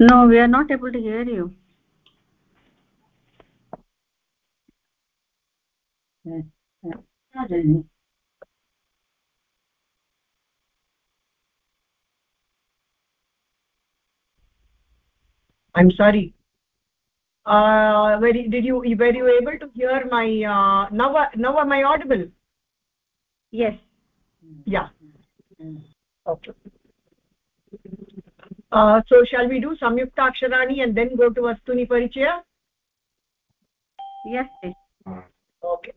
no we are not able to hear you. I'm sorry. Uh were, did you were you able to hear my uh, now now am i audible? Yes. Yeah. Okay uh, so shall we do samyukta aksharani and then go to vastuni parichaya? Yes please. okay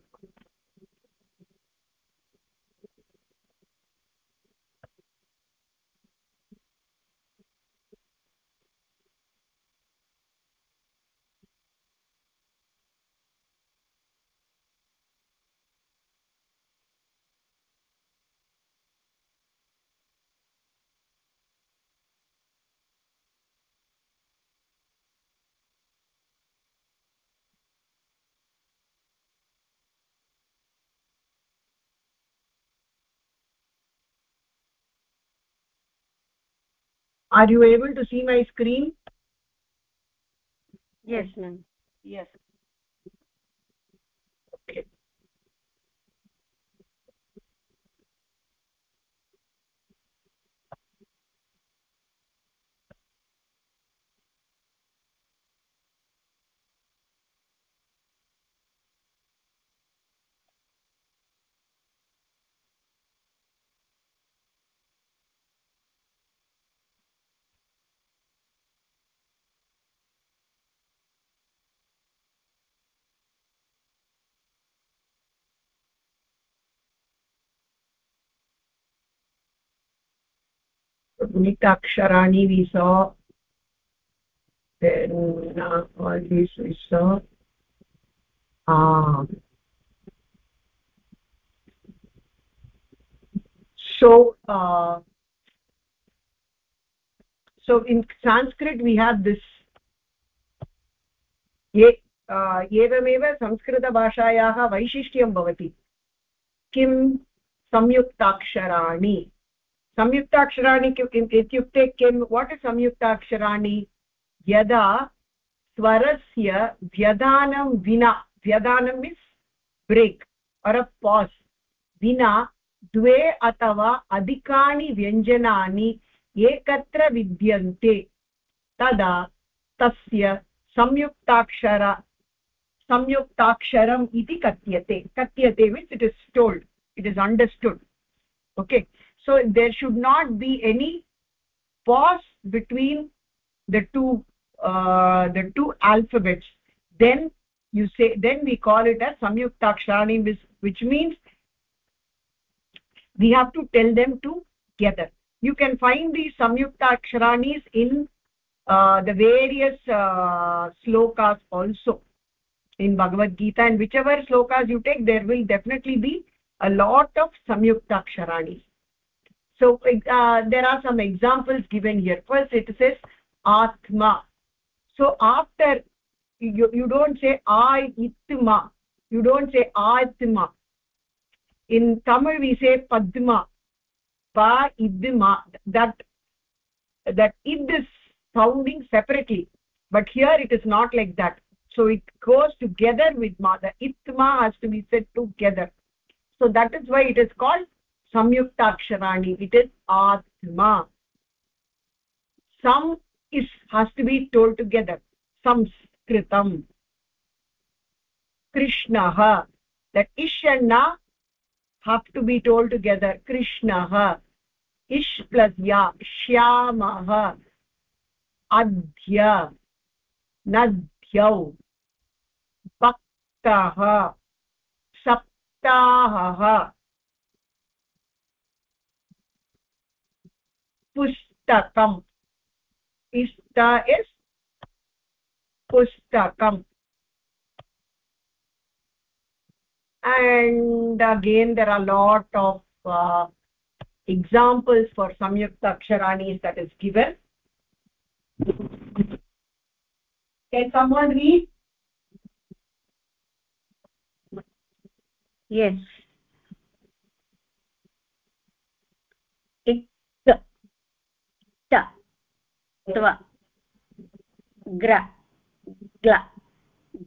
are you able to see my screen? Yes ma'am. Yes guಣಿताक्षराणि we saw then uh, all these we saw ah so uh, so in sanskrit we have this ये एवमेव संस्कृतभाषायाः वैशिष्ट्यं भवति किं संयुक्ताक्षराणि संयुक्ताक्षराणि इत्युक्ते किं what is संयुक्ताक्षराणि? यदा स्वरस्य व्यधानं विना, व्यधानं मीन्स् ब्रेक् और अ पास् विना द्वे अथवा अधिकानि व्यञ्जनानि एकत्र विद्यन्ते, तदा तस्य संयुक्ताक्षर, संयुक्ताक्षरम् इति कथ्यते। कथ्यते means it is told it is understood okay so there should not be any pause between the two uh, the two alphabets. Then you say then we call it as samyuktaksharani which means we have to tell them together. You can find these samyuktaksharanis in uh, the various uh, slokas also in bhagavad gita. And whichever slokas you take there will definitely be a lot of samyuktaksharanis so uh, there are some examples given here. First it says atma. So after you, you don't say i itma you don't say atma. In tamil we say padma. Pa idma. That that id is sounding separately. But here it is not like that. So it goes together with ma. The itma has to be said together. So that is why it is called samyuktaksharaणि it is atma some is has to be told together samskritam krishnah that ish and na have to be told together krishnah ish plus ya shyamah adhya nadhyau भक्तः सप्ताहः pustakam ista is pustakam and again there are a lot of uh, examples for samyukta aksharanis that is given. Can someone read? Yes ग्र ग्ल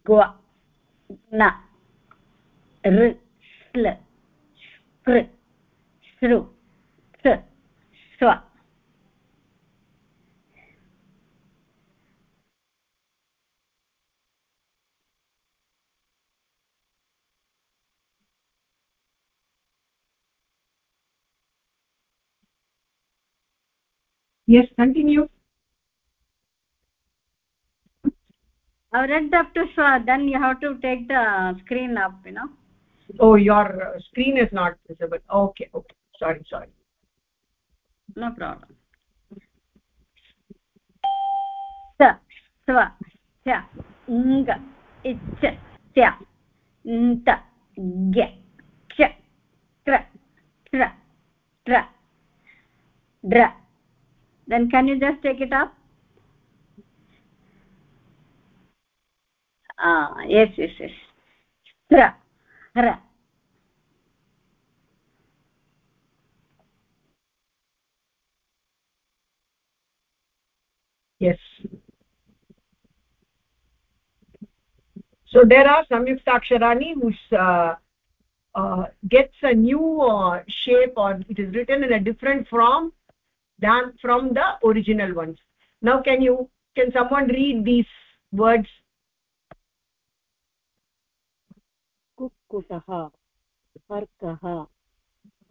ग्व न ऋ स्ल स्पृ सृ स स्व yes continue. I read up to so then you have to take the screen up you know. Oh your screen is not visible. Okay okay. Sorry sorry. No problem. Sa swa cha ng ich sya tra tra dra then can you just take it up yes yes yes. tra ra yes. So there are samyuktaksharani whose uh, uh, gets a new uh, shape or it is written in a different form than from the original ones. Now can you can someone read these words कुक्कुटः अर्कः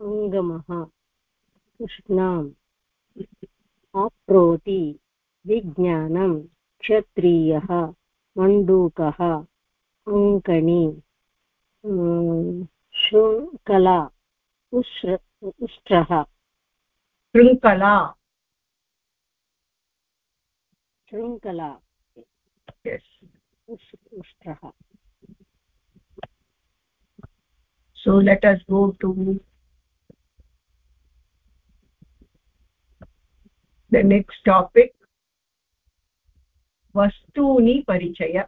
अङ्गमः उष्णाम् आप्नोति विज्ञानं क्षत्रियः मण्डूकः अङ्कणी शृङ्खला उष्ट्र उष्ट्रः। शृङ्खला। शृङ्खला। उष्ट्रः। So let us go to the next topic vastuni parichaya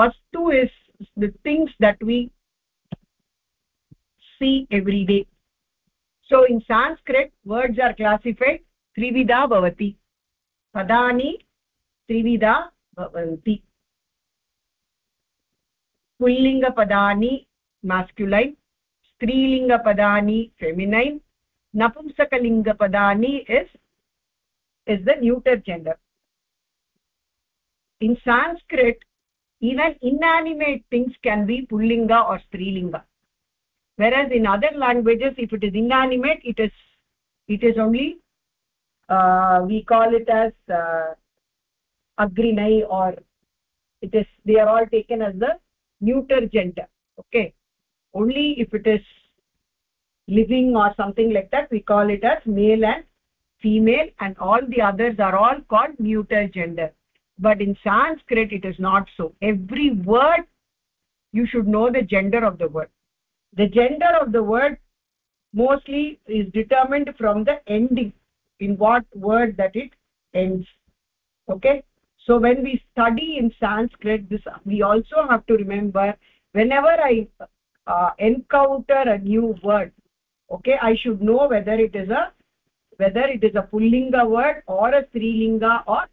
vastu is the things that we see every day so in sanskrit words are classified trivida bhavati padani trivida bhavanti pullinga padani masculine स्त्रीलिङ्गपदानि feminine नपुंसकलिङ्गपदानि is is the neuter gender in Sanskrit even inanimate things can be pullinga are strilinga whereas in other languages if it is inanimate it is it is only we call it as agrinai are it is they are all taken as the neuter gender okay. Only if it is living or something like that we call it as male and female and all the others are all called neuter gender. But in sanskrit it is not so. Every word you should know the gender of the word. The gender of the word mostly is determined from the ending in what word that it ends. Okay? So when we study in sanskrit this we also have to remember whenever i uh, encounter a new word. Okay i should know whether it is a whether it is a pullinga word or a strilinga or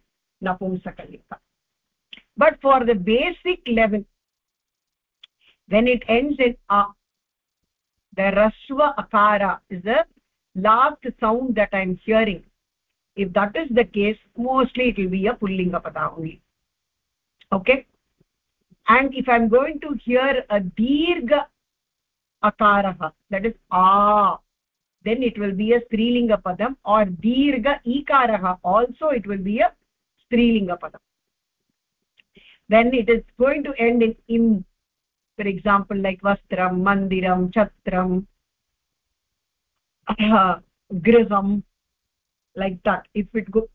napumsakalinga but for the basic level when it ends in a the rasva akara is the last sound that i am hearing. If that is the case mostly it will be a pullinga pada only. Okay? And if i'm going to hear a dirgha akarah that is a. Then it will be a strilinga padam or dirgha ikarah also it will be a strilinga padam. Then it is going to end in im. For example like vastram mandiram chatram griham like that. If it go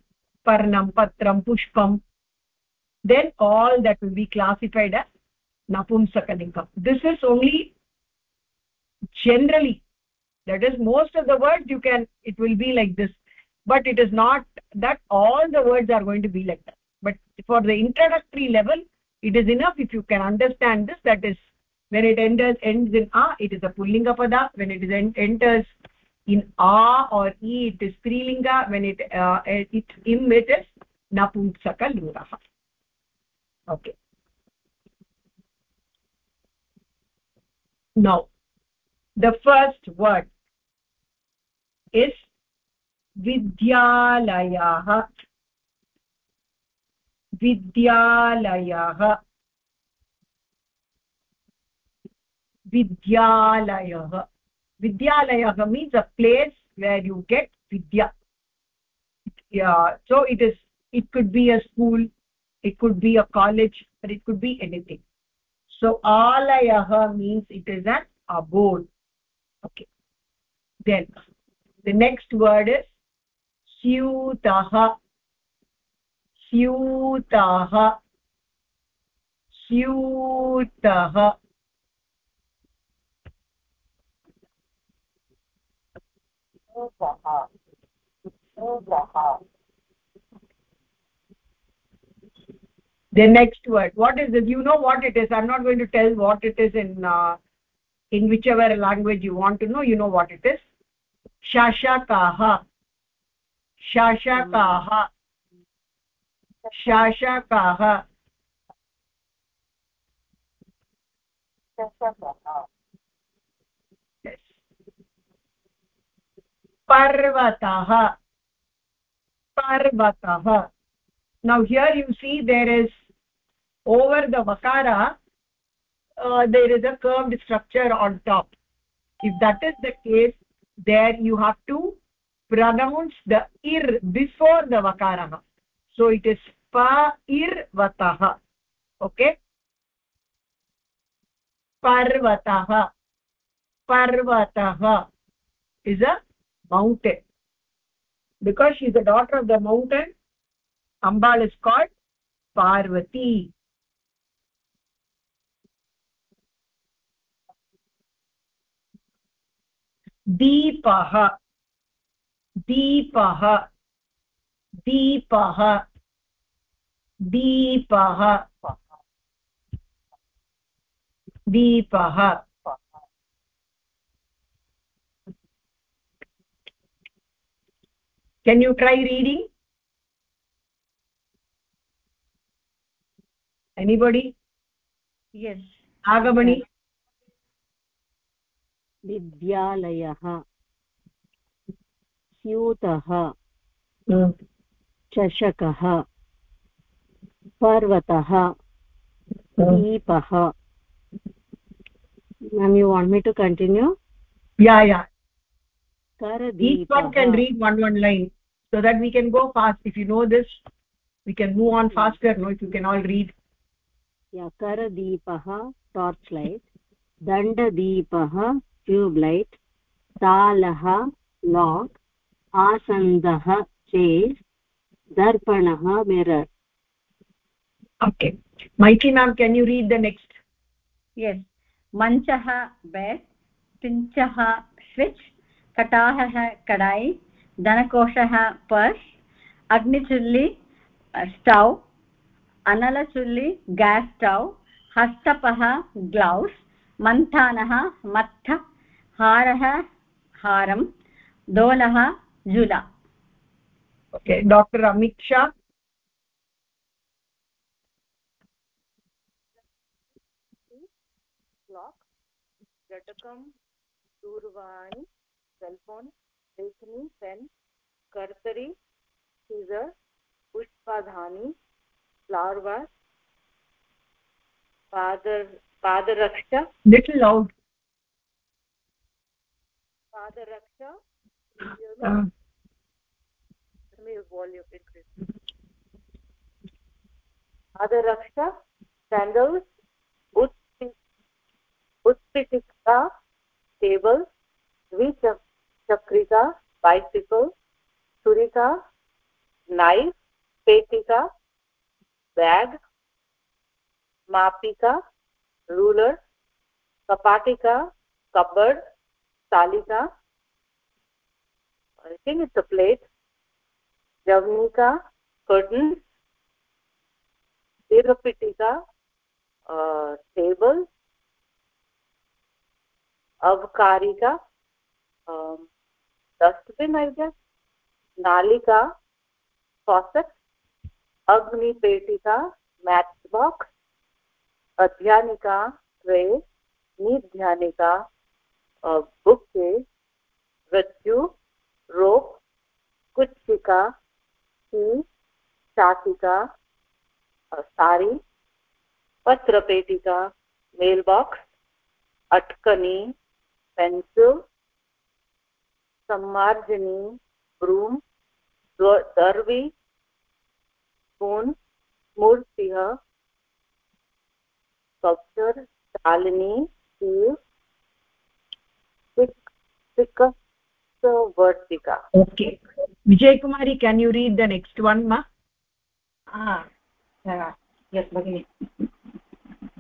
parnam patram pushpam then all that will be classified as napumsakalingam this is only generally that is most of the words you can it will be like this but it is not that all the words are going to be like that. But for the introductory level it is enough if you can understand this that is when it enters ends in a it is a pullinga pada when it is en enters in a or e it is strilinga when it uh, it im it is napumsaka linga okay. Now the first word is vidyalayah vidyalayah vidyalayah vidyalayah means a place where you get vidya. Yeah so it is it could be a school it could be a college but it could be anything. So alayah means it is an abode okay then the next word is स्यूतः स्यूतः स्यूतः the next word what is it you know what it is i'm not going to tell what it is in uh, in whichever language you want to know you know what it is. Shashakaha. Shashakaha. Shashakaha. Yes. Parvatah parvatah now here you see there is over the vakara uh, there is a curved structure on top. If that is the case there you have to pronounce the ir before the vakarah so it is pa ir vatah okay? Parvatah parvatah is a mountain. Because she is the daughter of the mountain ambal is called parvati दीपः दीपः दीपः दीपः दीपः can you try reading anybody yes agamani विद्यालयः स्यूतः mm. चषकः पर्वतः दीपः ma'am you want me to continue yeah yeah each one can read one one line so that we can go fast if you know this we can move on faster no if you can all read या करदीपः torch light दण्डदीपः tube light तालः lock आसन्दः chair दर्पणः mirror okay. Mighty ma'am can you read the next? Yes. मञ्चः bed पिञ्चः switch कटाहः कडायि धनकोशः purse अग्निचुल्ली स्टौ अनलचुल्ली गेस् स्टौ हस्तपः ग्लौस् मन्थानः मत्थ हारः हारं दोलः जुला। Amit shah. क्लाक् घटकं दूरवाणी सेल् लेखनी पेन् कर्तरि सीजर् पुष्पाधानि फ्लवर् पादर पादरक्षा little loud. पादरक्षा वाल्यूम् इन्क्रीस् पादरक्षा sandals उत्पि उत्पीठिका टेबल् द्विचक्रिका बैसिकल् छुरिका नैफ् पेटिका बेग् मापिका रूलर् कपाटिका कबर्ड् स्थालिका I think it's a plate javnika curtains dirapitika uh, table avkarika um, dustbin i guess nalika faucet agni petika box अध्यानिका tray निध्यानिका बुके रज्जु रोप कुच्चिका शाटिका सारी पत्रपेटिका मेल बॉक्स अटकनी पेन्सिल् सम्मार्जनी ब्रूम् दर्वी स्पून् मूर्तिः sculpture shalini steel thick vertica okay vijay kumari can you read the next one ma ah uh, yes bagini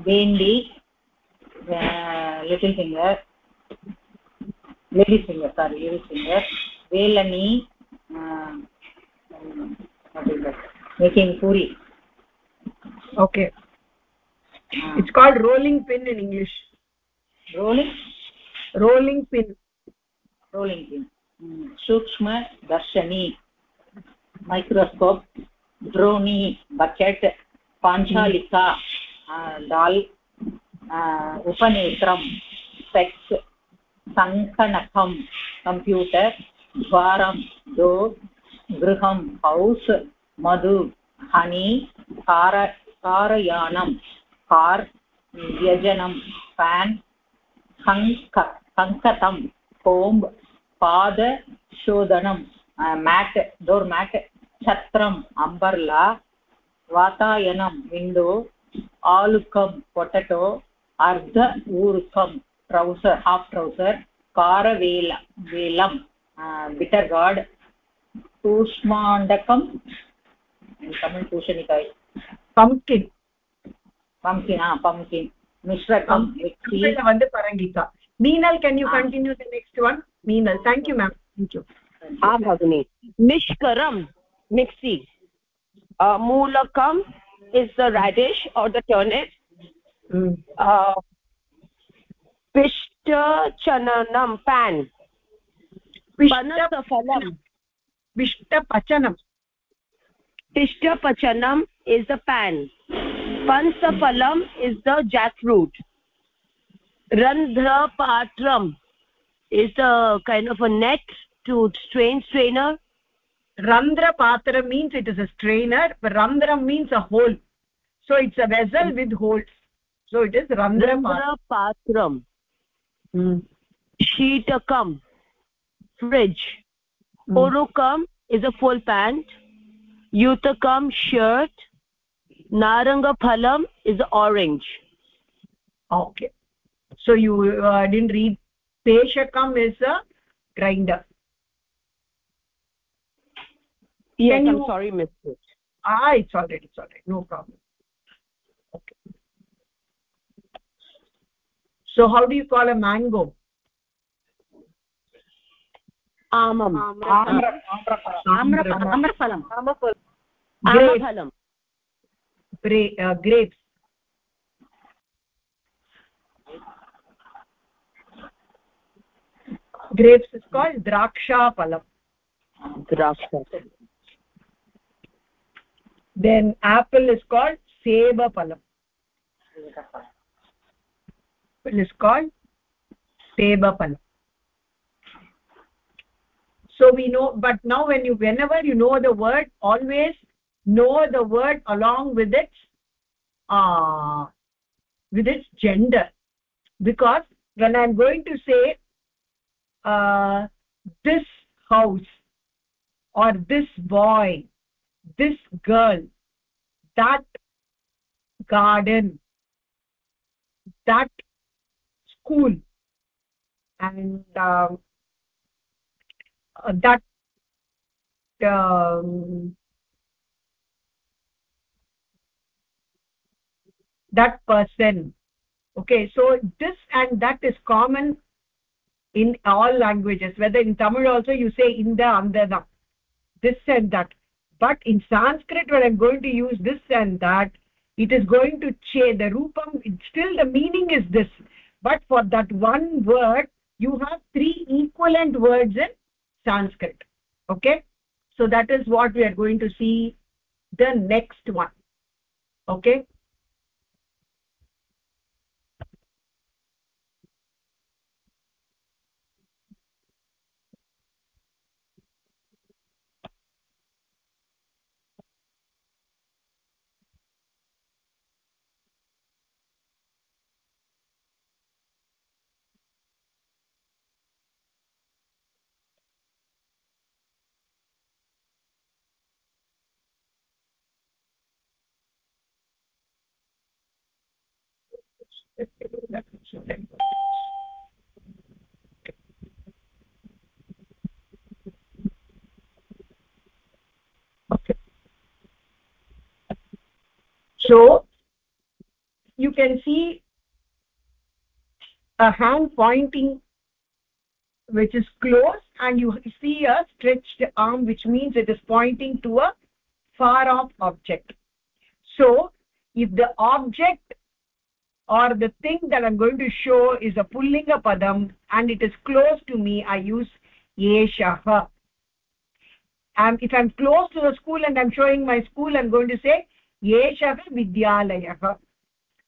vendi uh, little finger lady finger sorry lady finger velani uh, making puri okay uh, it's called rolling pin in english rolling rolling pin rolling pin सूक्ष्म दर्शनी microscope ड्रोनी bucket पाञ्चालिका doll उपनेत्रं specs सङ्कणकं computer द्वारं door गृहं house मधु honey car कारयानं कार् व्यजनं फेन् कङ्क कङ्कतं कोम्ब् पादशोधनं मेट् डोर् मेट् छत्रम् अम्बर्ला वातायनं विण्डो आलुकं पोटेटो अर्ध ऊरुकं ट्रौसर् हाफ् ट्रौसर् कारवेल वेलं बिटर् गार्ड् कूष्माण्डकं तमिळ् पूषणिकाय पम्किन् पम्किन् पम्किन् मिश्रकं வந்து பரங்கிகா meenal can you ah. continue the next one? Meenal thank you ma'am. Thank you. Aa bhagini. Nishkaram mixi uh, moolakam is the radish or the turnip. A uh, pishta chananam pan. Panasafalam pishta pachanam. Pishta pachanam is the pan. Pansafalam is the jackfruit randhrapatram is a kind of a net to strain strainer randra patra means it is a strainer but randram means a hole so it's a vessel with holes. So it is randra, randra patram hmm. sheetakam. Fridge. Hmm. urukam is a full pant. Yutakam shirt. Naranga phalam is orange. Okay so you uh, didn't read peshakam is a grinder yes Can i'm you... sorry missed it ah it's all right it's all right no problem okay so how do you call a mango amam amraphalam amraphalam amraphalam grapes is called draksha phalam draksha. Then apple is called seba phalam apple is called seba phalam so we know but now when you whenever you know the word always know the word along with its uh with its gender. Because when i'm going to say uh, this house or this boy this girl that garden that school and uh, that um, that person. Okay so this and that is common in all languages whether in tamil also you say inda andada this and that. But in sanskrit when i'm going to use this and that it is going to change the rupam still the meaning is this. But for that one word you have three equivalent words in sanskrit. Okay? So that is what we are going to see the next one. Okay okay so you can see a hand pointing which is close and you see a stretched arm which means it is pointing to a far off object. So if the object or the thing that i'm going to show is a pullinga padam and it is close to me i use yeshah and if i'm close to the school and i'm showing my school i'm going to say yeshah vidyalayah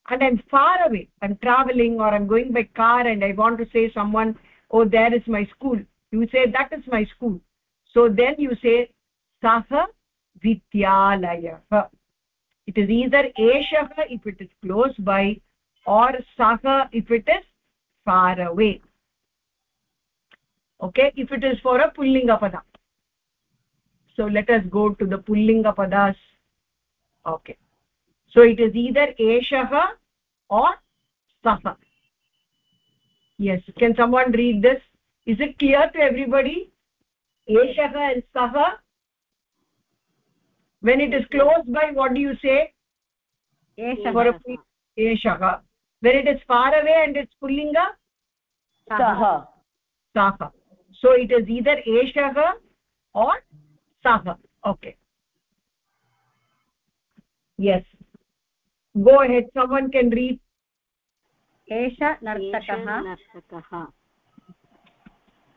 and i'm far away i'm traveling or i'm going by car and i want to say someone oh there is my school. You say that is my school. So then you say sah vidyalayah it is either eshah if it is close by or saha if it is far away. Okay? If it is for a pullinga pada so let us go to the pullinga padas okay. So it is either eshah or saha yes. Can someone read this? Is it clear to everybody? Eshah and saha when it is close by what do you say? A eshah when it is far away and it's pullinga saha. Saha. So it is either eshah or saha. Okay yes go ahead someone can read एष नर्तकः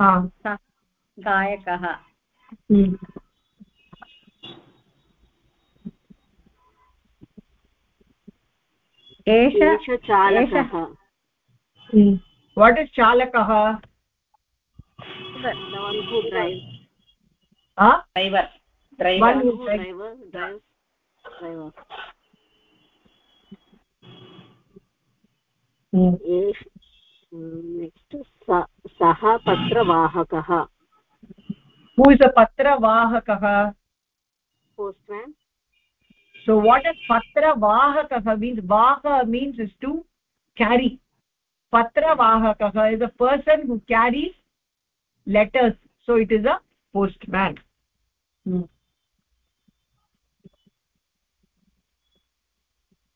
ha गायकः hmm. एष चालकः hmm. one who drives ha driver driver सः पत्रवाहकः postman so what is patravahakah means vaha means is to carry patravahakah is a person who carries letters so it is a postman hmm. continue एष सौचिकः सौ सौचिकः who is a sauchikah tailor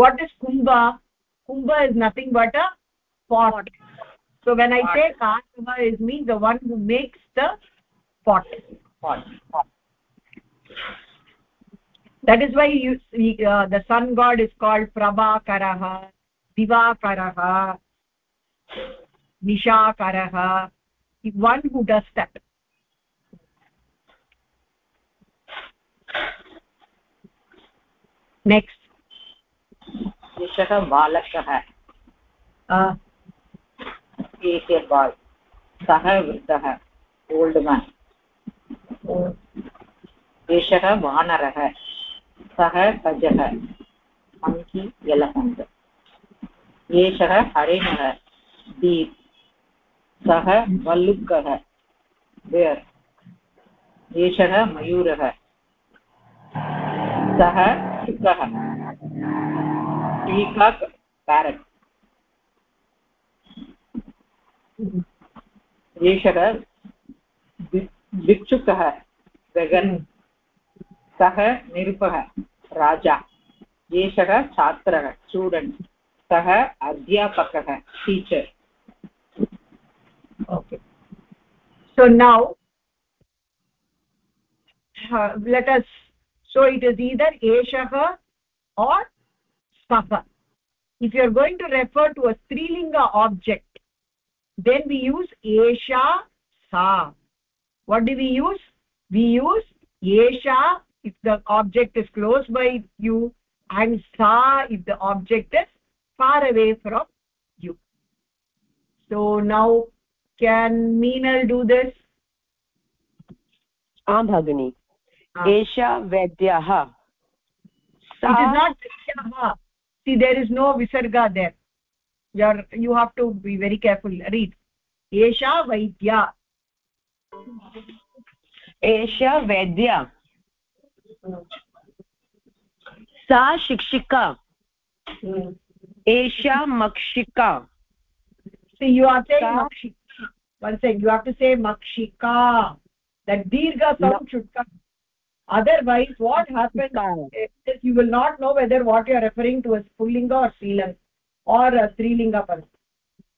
what is kumbha kumbha is nothing but a pot. So when i say karava is means the one who makes the pot. That is why you uh, the sun god is called prabhakarah divakarah nishakarah one who does that. Next एषः बालकः। एके बाल् सः वृद्धः old men. एषः वानरः। सः गजः। Monkey elephant. एषः हरिणः दीप्। सः वल्लुकः बेर्। एषः मयूरः। सः शुकः। पीकाक् पेरट् एषः भिक्षुकः गगन् सः निरुपः राजा एषः छात्रः स्टूडेण्ट् सः अध्यापकः teacher okay. So now uh, let us so it is either eshah or saha if you are going to refer to a strilinga object then we use esha sa what do we use we use esha if the object is close by you and sa if the object is far away from you so now can meenal do this आं भगिनि Ah. एषा वैद्यः it is not Visharga. see there is no visarga there you are you have to be very careful read esha vaidya एषा वैद्या सा शिक्षिका एषा मक्षिका see you are saying Sa- makshika one second you have to say makshika that dirgha sound should come otherwise what happens Makshika. is you will not know whether what you are referring to is pullinga or strilinga or a strilinga person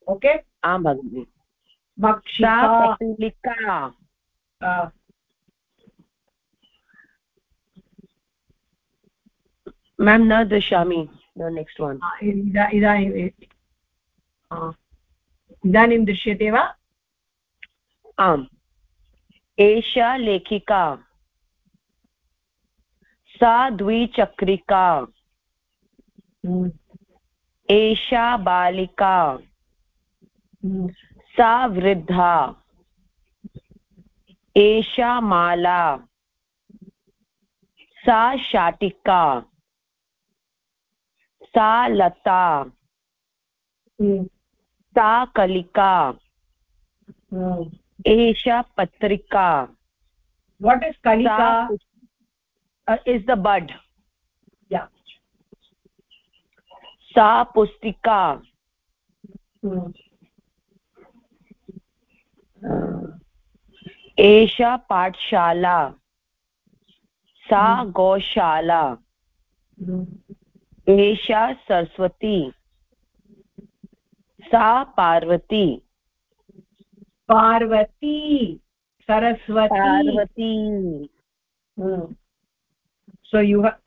okay आं भगिनि सा makshika पटुलिका uh, ma'am न दृशामि the next one इदा- इदानीं आ, इदानीं दृश्यते वा आम् एषा लेखिका सा द्विचक्रिका। एषा बालिका। सा वृद्धा। एषा माला। सा शाटिका। सा लता। सा कलिका। एषा पत्रिका। What is kalika सा इस् द बड् yeah. सा पुस्तिका एषा पाठशाला सा गोशाला एषा सरस्वती सा Parvati parvati. Saraswati. Parvati. So you have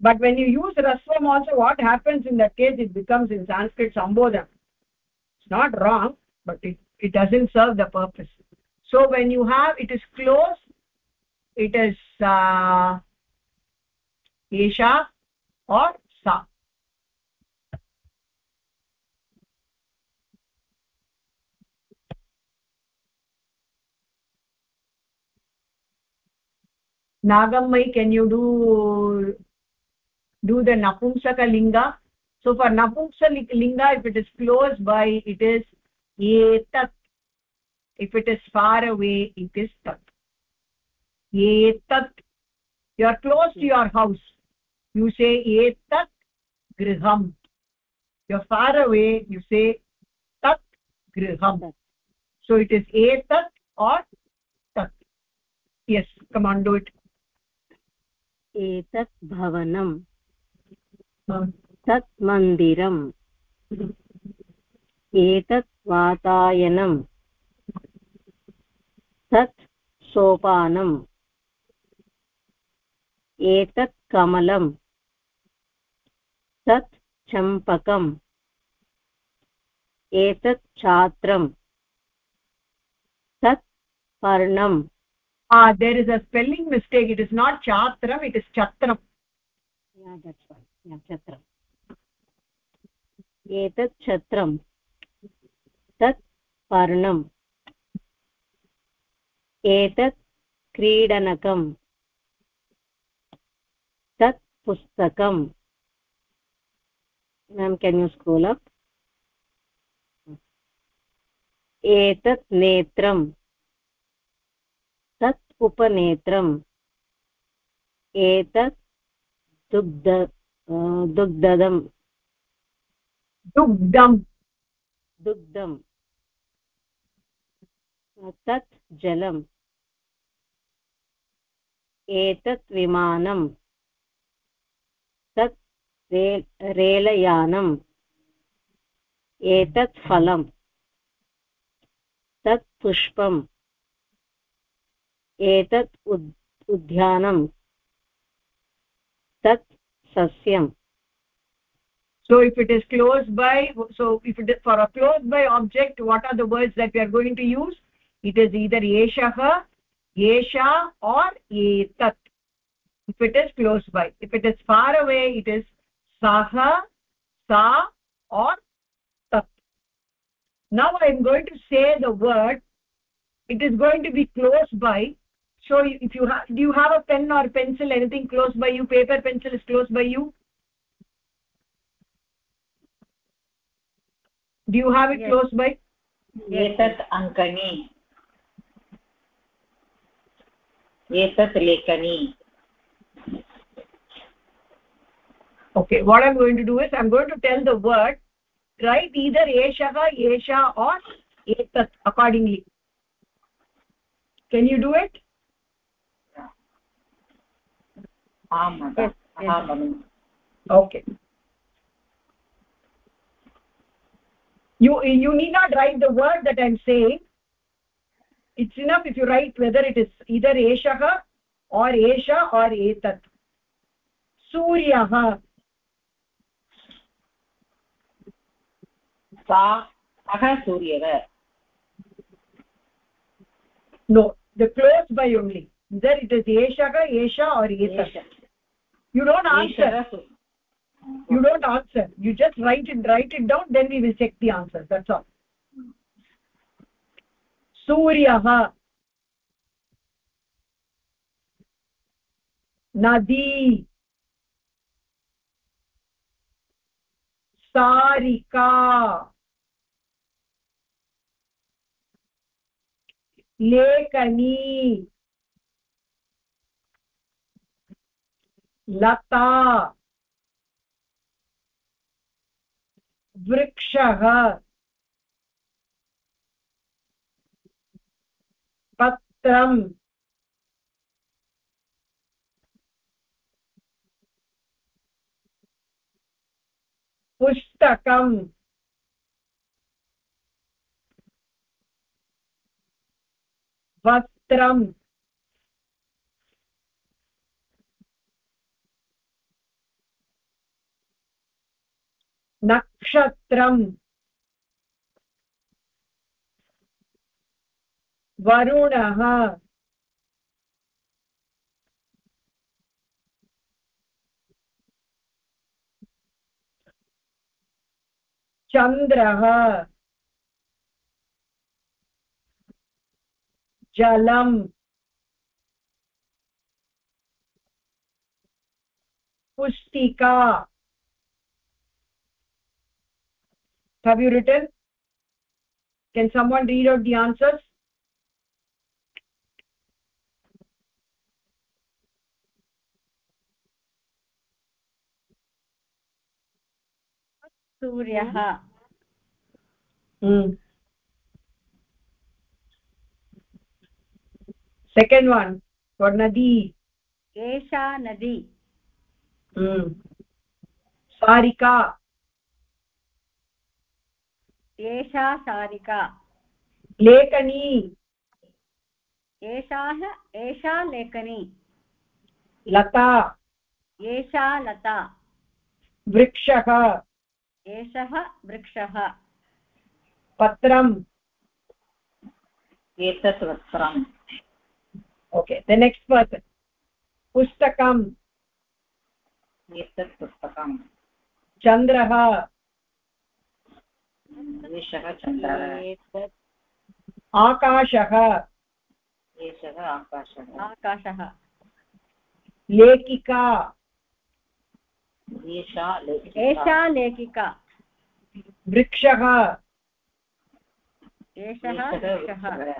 but when you use rasvam also what happens in that case it becomes in sanskrit sambodham. It's not wrong but it it doesn't serve the purpose. So when you have it is close it is uh, esha or sa nagamai can you do do the napumsaka linga so for napumsaka linga if it is close by it is etat if it is far away it is tat etat you are close to your house you say etat griham you're far away you say tat griham so it is etat or tat yes come on do it एतत् भवनं तत् मन्दिरम्। एतत् वातायनं तत् सोपानम्। एतत् कमलं तत् चम्पकम्। एतत् छात्रं तत् पर्णम्। ah there is a spelling mistake it is not chatram it is chatram Yeah, that's fine. Yeah, छत्रम् एतत् छत्रं तत् पर्णम् एतत् क्रीडनकं तत् पुस्तकम् ma'am can you scroll up एतत् नेत्रं तत् उपनेत्रम्। एतत् दुग्ध अ, दुग्धदं dugdam दुग्धं तत् जलम्। एतत् विमानं तत् रेल् रेलयानम्। एतत् फलम्। तत् पुष्पम्। एतत् उद् उद्यानं तत् सस्यम् so if it is close by so if it is for a close by object what are the words that we are going to use it is either eshah esha or etat if it is close by if it is far away it is saha sa or tat now i am going to say the word it is going to be close by so if you have do you have a pen or pencil anything close by you paper pencil is close by you do you have it Yes. close by एतत् अङ्कनी एतत् लेखनी okay what i'm going to do is i'm going to tell the word write either eshah esha or etat accordingly can you do it Okay you you need not write the word that I am say it's enough if you write whether it is either एष और एष और एतत् सूर्य सा सः सूर्यः no the close by only either it is एषः एष और् एतत् you don't answer you don't answer you just write it write it down then we will check the answer that's all suryah nadi sarika lekani लता। वृक्षः। पत्रम्। पुस्तकम्। वस्त्रम्। नक्षत्रम् वरुणः। चन्द्रः। जलम्। पुस्तिका have you written can someone read out the answers सूर्यः hmm. second one for nadi एषा नदी hmm. एषा शारिका लेखनी। एषाः एषा लेखनी। लता। एषा लता। वृक्षः। एषः वृक्षः। पत्रम्। एतत् वस्त्रम् ओके द नेक्स्ट् पर्सन् पुस्तकम्। एतत् पुस्तकं चन्द्रः। Akashah एषः आकाशः। आकाशः। लेखिका। एषा लेखिका। वृक्षः। एषः वृक्षः।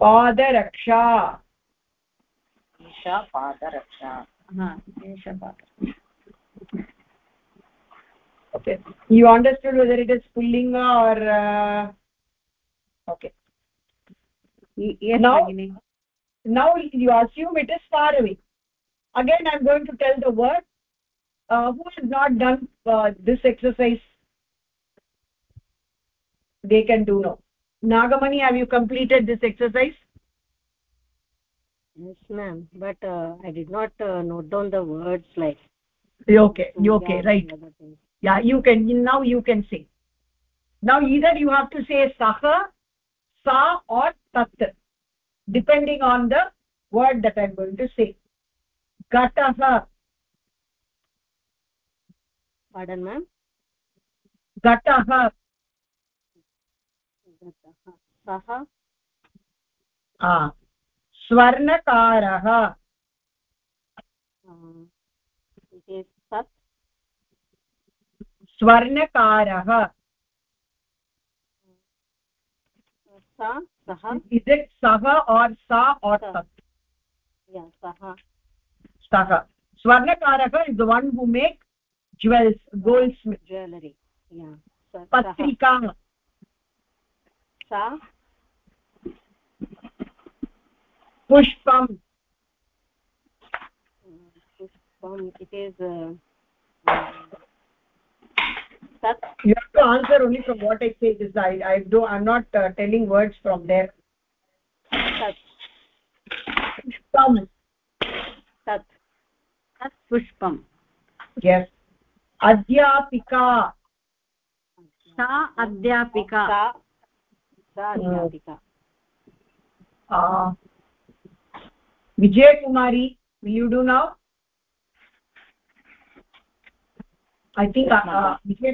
पादरक्षा। एषा पादरक्षा। हा एषः पात्रम् okay. You understood whether it is pullinga or uh, okay. Yes now, now you assume it is far away. Again i'm going to tell the word uh, who has not done uh, this exercise they can do now. Nagamani have you completed this exercise? Yes ma'am but uh, i did not uh, note down the words like okay okay right. Yeah you can now you can say now either you have to say saha sa or tat depending on the word that i'm going to say gatah pardon ma'am gatah सः स्वर्णकारः सत् स्वर्णकारः। सा सः। Is it सः or सा or सः। सः। स्वर्णकारः is the one who make jewels gold jewellery पत्रिका। सा। पुष्पं पुष्पम् it is you have to answer only from what i say this i i do i'm not uh, telling words from there tat pushpam tat tat pushpam yes adhyapika सा अध्यापिका सा सा अध्यापिका uh, vijay kumari will you do now i think uh, uh, vijay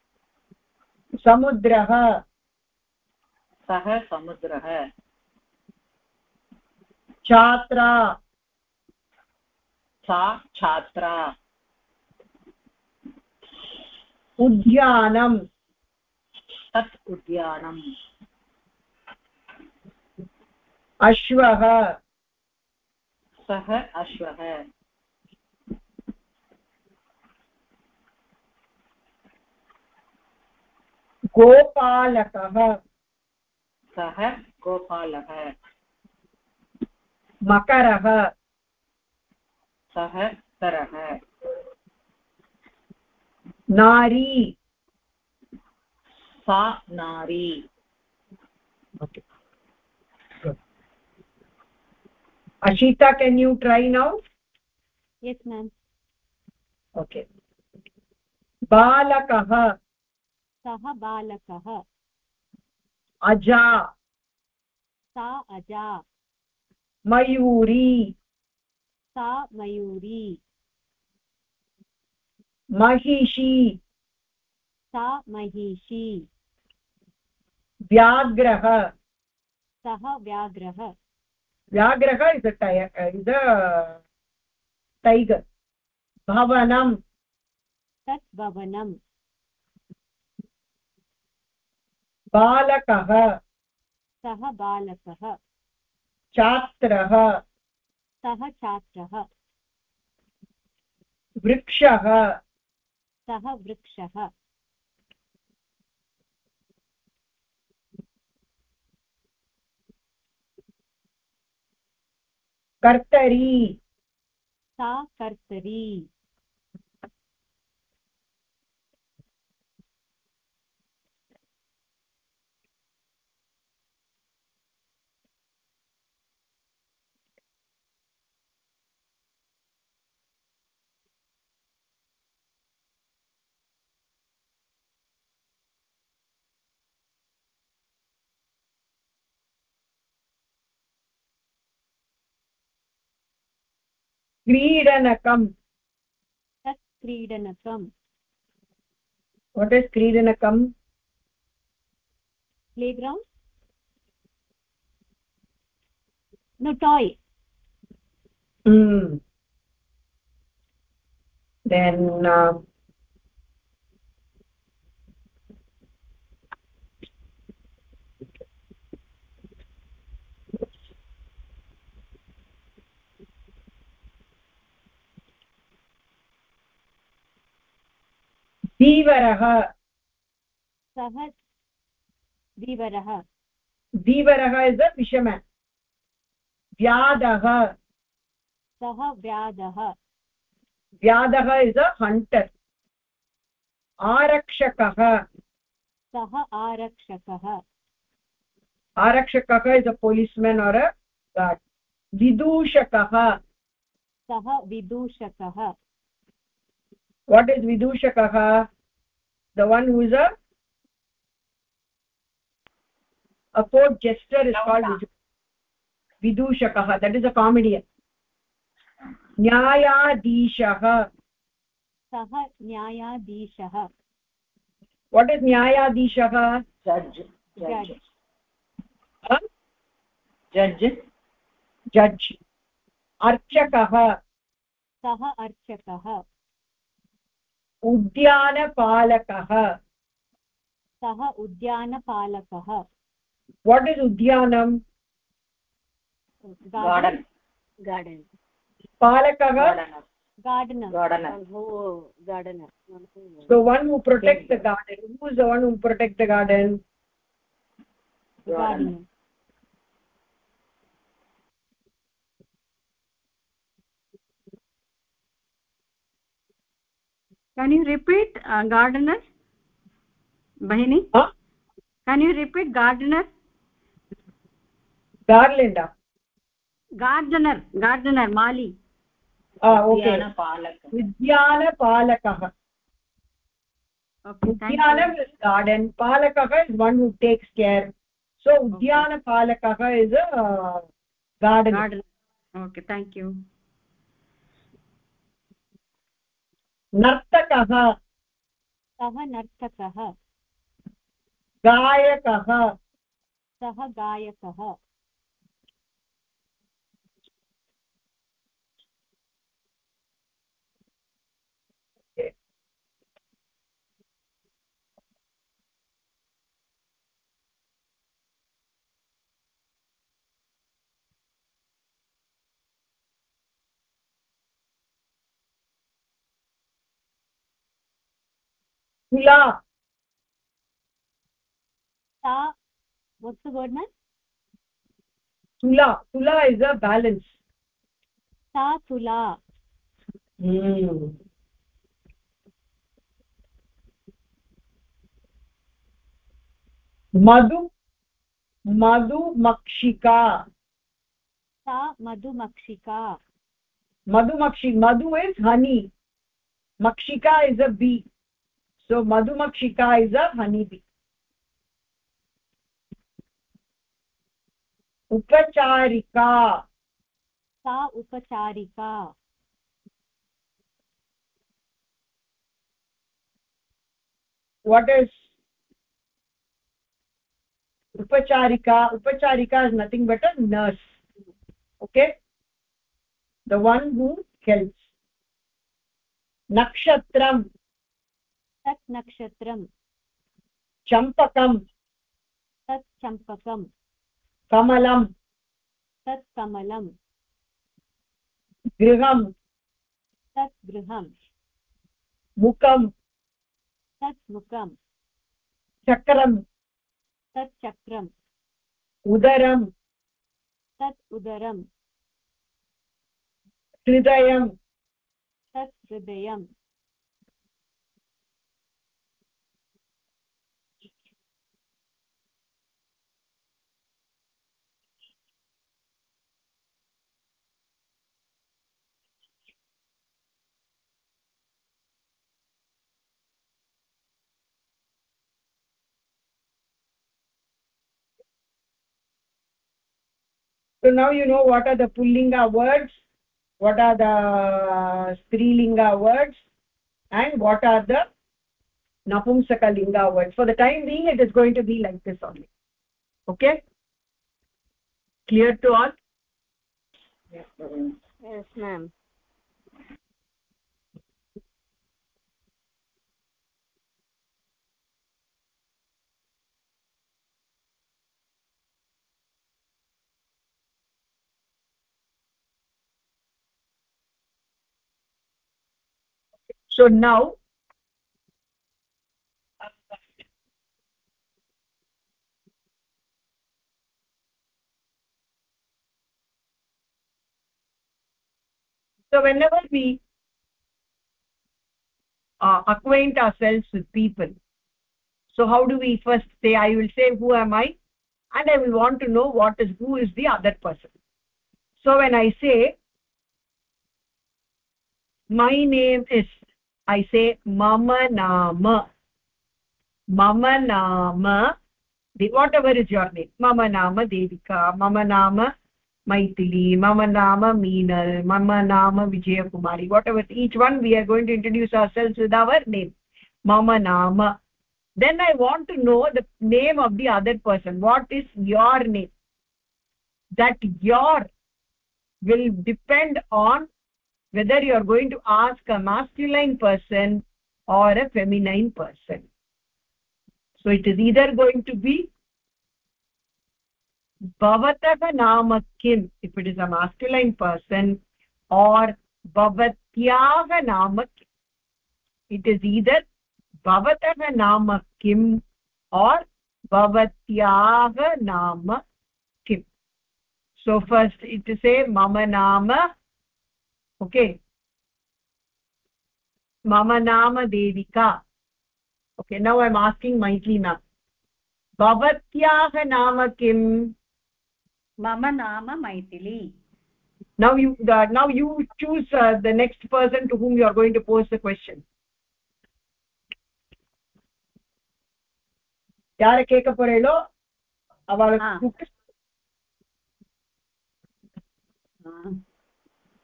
समुद्रः। सः समुद्रः। छात्रा। सा छात्रा। उद्यानं तत् उद्यानम्। अश्वः। सः अश्वः। गोपालकः सः गोपालः मकरः सः करः नारी सा नारी ashita can you try now yes ma'am okay बालकः सः बालकः। अजा। सा अजा। मयूरी। सा मयूरी। महिषी। सा महिषी। व्याघ्रः। सः व्याघ्रः। व्याघ्रः इस् इस् टैगर् भवनं तत् भवनं बालकः। सः बालकः। छात्रः। सः छात्रः। वृक्षः। सः वृक्षः। कर्तरी। सा कर्तरी। क्रीडनकम् तत् क्रीडनकम् what is क्रीडनकम् playground no toy mm. then uh, धीवरः। सः धीवरः। धीवरः इस् अ फिशमेन् व्यादः सः व्याधः। व्यादः इस् अ हण्टर् आरक्षकः। सः आरक्षकः। आरक्षकः is a पोलिस्मेन् are a guard विदूषकः। सः विदूषकः। What is विदूषकः the one who is a a court jester is called vidushakah that is a comedian न्यायाधीशः सः न्यायाधीशः what is न्यायाधीशः जड्ज् जड्ज् जड्ज् अर्चकः सः अर्चकः उद्यानपालकः। सः उद्यानपालकः। वाट् इस् उद्यानं garden garden पालकः? Gardener gardener gardener gardener so one who protects the garden. Who is the one who protects the garden? Gardener can you repeat uh, gardener bahini? Huh? can you repeat gardener garlinda. Gardener gardener mali. Ah okay. Vidyalapalakah okay udyanam is garden. Palakah is one who takes care. So udyanapalakah is a uh, gardener. Garden. okay thank you. नर्तकः। सः नर्तकः। गायकः। सः गायकः। खुला तुला तुला is a balance सा तुला। मधु मधुमक्षिका सा मधुमक्षिका मधुमक्षी मधु इज़ हनी मक्षिका is a bee so madhumakshika is a honey bee उपचारिका सा उपचारिका what is upacharika upacharika is nothing but a nurse okay the one who helps nakshatram तत् नक्षत्रं champakam तत् चम्पकं kamalam तत् कमलं griham तत् गृहं mukam तत् मुखं chakram तत् चक्रं udaram तत् उदरं hridayam तत् हृदयं so now you know what are the pullinga words what are the strilinga words and what are the napumsaka linga words. For the time being it is going to be like this only. Okay? Clear to all? Yes ma'am so now so whenever we uh, acquaint ourselves with people so how do we first say i will say who am i? And i will want to know what is who is the other person. So when i say my name is i say mama nama mama nama the whatever is your name. Mama nama devika. Mama nama maitili. Mama nama meenal. Mama nama vijaya kumari whatever each one we are going to introduce ourselves with our name. Mama nama then i want to know the name of the other person. What is your name? That your will depend on whether you are going to ask a masculine person or a feminine person. So it is either going to be bhavatah naam kim if it is a masculine person or bhavatyah naam it is either bhavatah naam kim or bhavatyah naam kim so first it is say mama nama okay मम नाम Devika okay now I am asking Maithili ma'am भवत्याः नाम किम् मम नाम Maithili now you now you choose uh, the next person to whom you are going to pose the question. யார கேட்க போறீங்களோ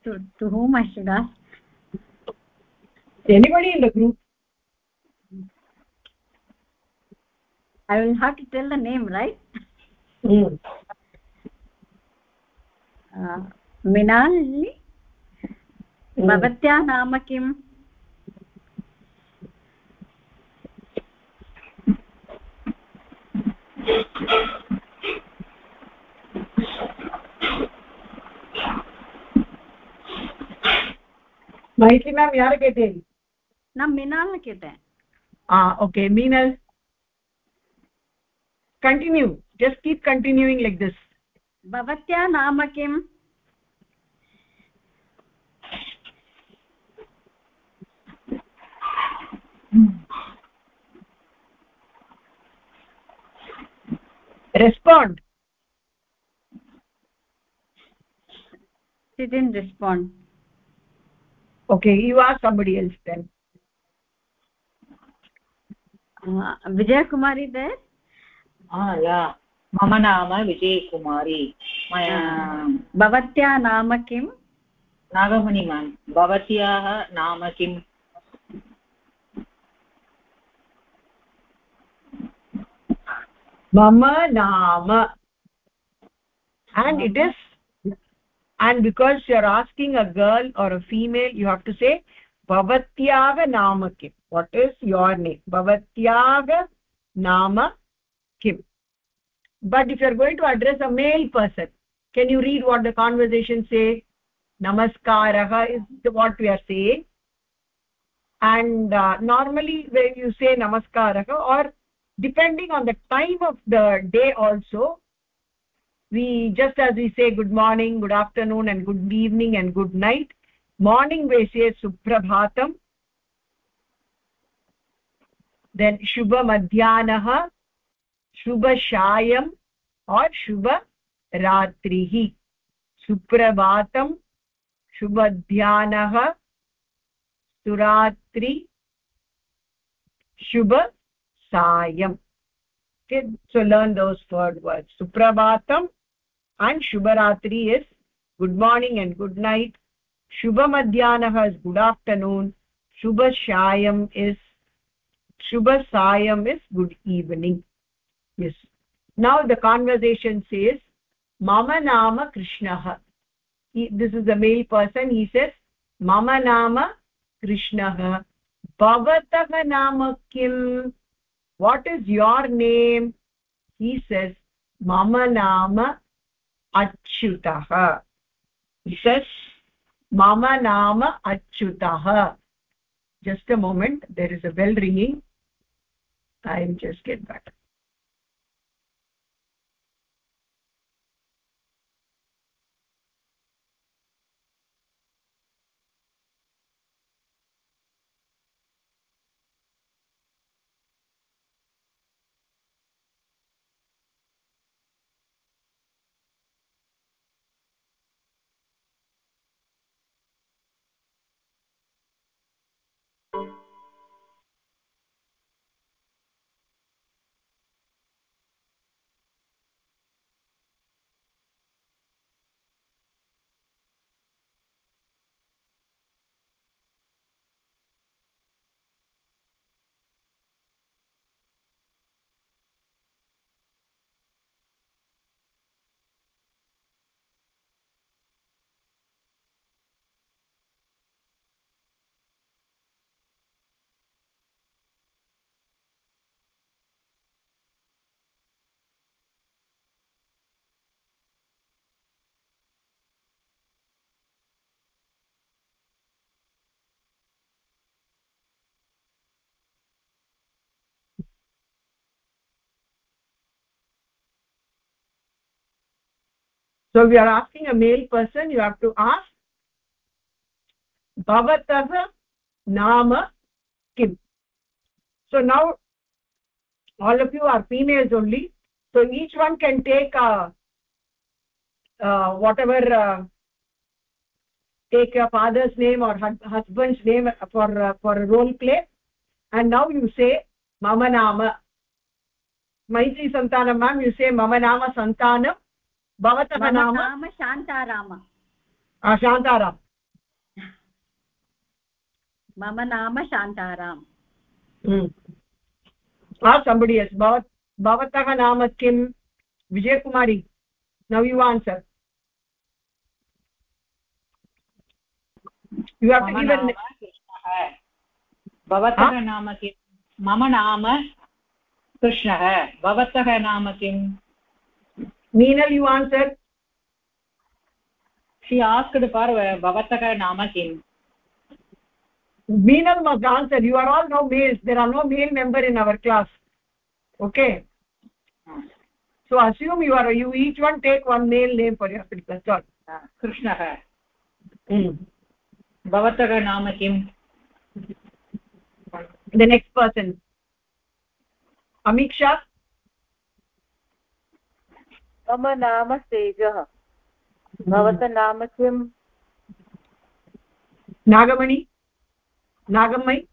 to, to whom i should ask anybody in the group i will have to tell the name right mm. uh, मिनालि भवत्याः नाम किम् Maithri ma'am யார கேட்டேன் நான் மினால கேட்டேன் ஆ okay Meenal continue just keep continuing like this भवत्या नाम किम् respond she didn't respond okay you ask somebody else then uh, vijay kumari there ah yeah मम नाम विजयकुमारी मया भवत्या नाम किं नागमणि मेम् भवत्याः नाम किम् mama nama and it is and because you are asking a girl or a female you have to say bhavatyah nama kim. What is your name? Bhavatyah nama kim. But if you are going to address a male person can you read what the conversation say? Namaskarah is what we are saying. And uh, normally when you say namaskarah or depending on the time of the day also we just as we say good morning good afternoon and good evening and good night morning we say suprabhatam then shubha madhyanah shubha shayam or shubha ratrihi suprabhatam shubhadhyanah suratri shubha sayam okay so learn those four words suprabhatam and shubharatri is good morning and good night. Shubha madhyanah is good afternoon. Shubha shayam is shubha sayam is good evening. Yes. Now the conversation says mama nama krishnah this is the male person. He says mama nama krishnah bhavatah nama kim? What is your name? He says mama nama अच्युतः। Is मम नाम अच्युतः। Just a moment there is a bell ringing I am just get better so you are asking a male person you have to ask bhavatah nama kim? So now all of you are females only. So each one can take a uh, whatever uh, take your father's name or husband's name for uh, for a role play. And now you say mama nama. Maitri santanam ma'am you say mama nama santanam भवतः नाम? शान्ताराम। शान्ताराम। मम नाम शान्ताराम्। सम्बडियस् भवतः नाम किं विजयकुमारी नव भवतः नाम किं मम नाम कृष्णः। भवतः नाम किम्? Meenal you answered she asked for भवतः नाम किम् Meenal must answer you are all now males there are no male member in our class okay so assume you are you each one take one male name for yourself that's all कृष्णः mm. भवतः नाम किम् the next person amiksha मम नाम तेजः भवतः नाम किम्? नागमणि? नागम्मै?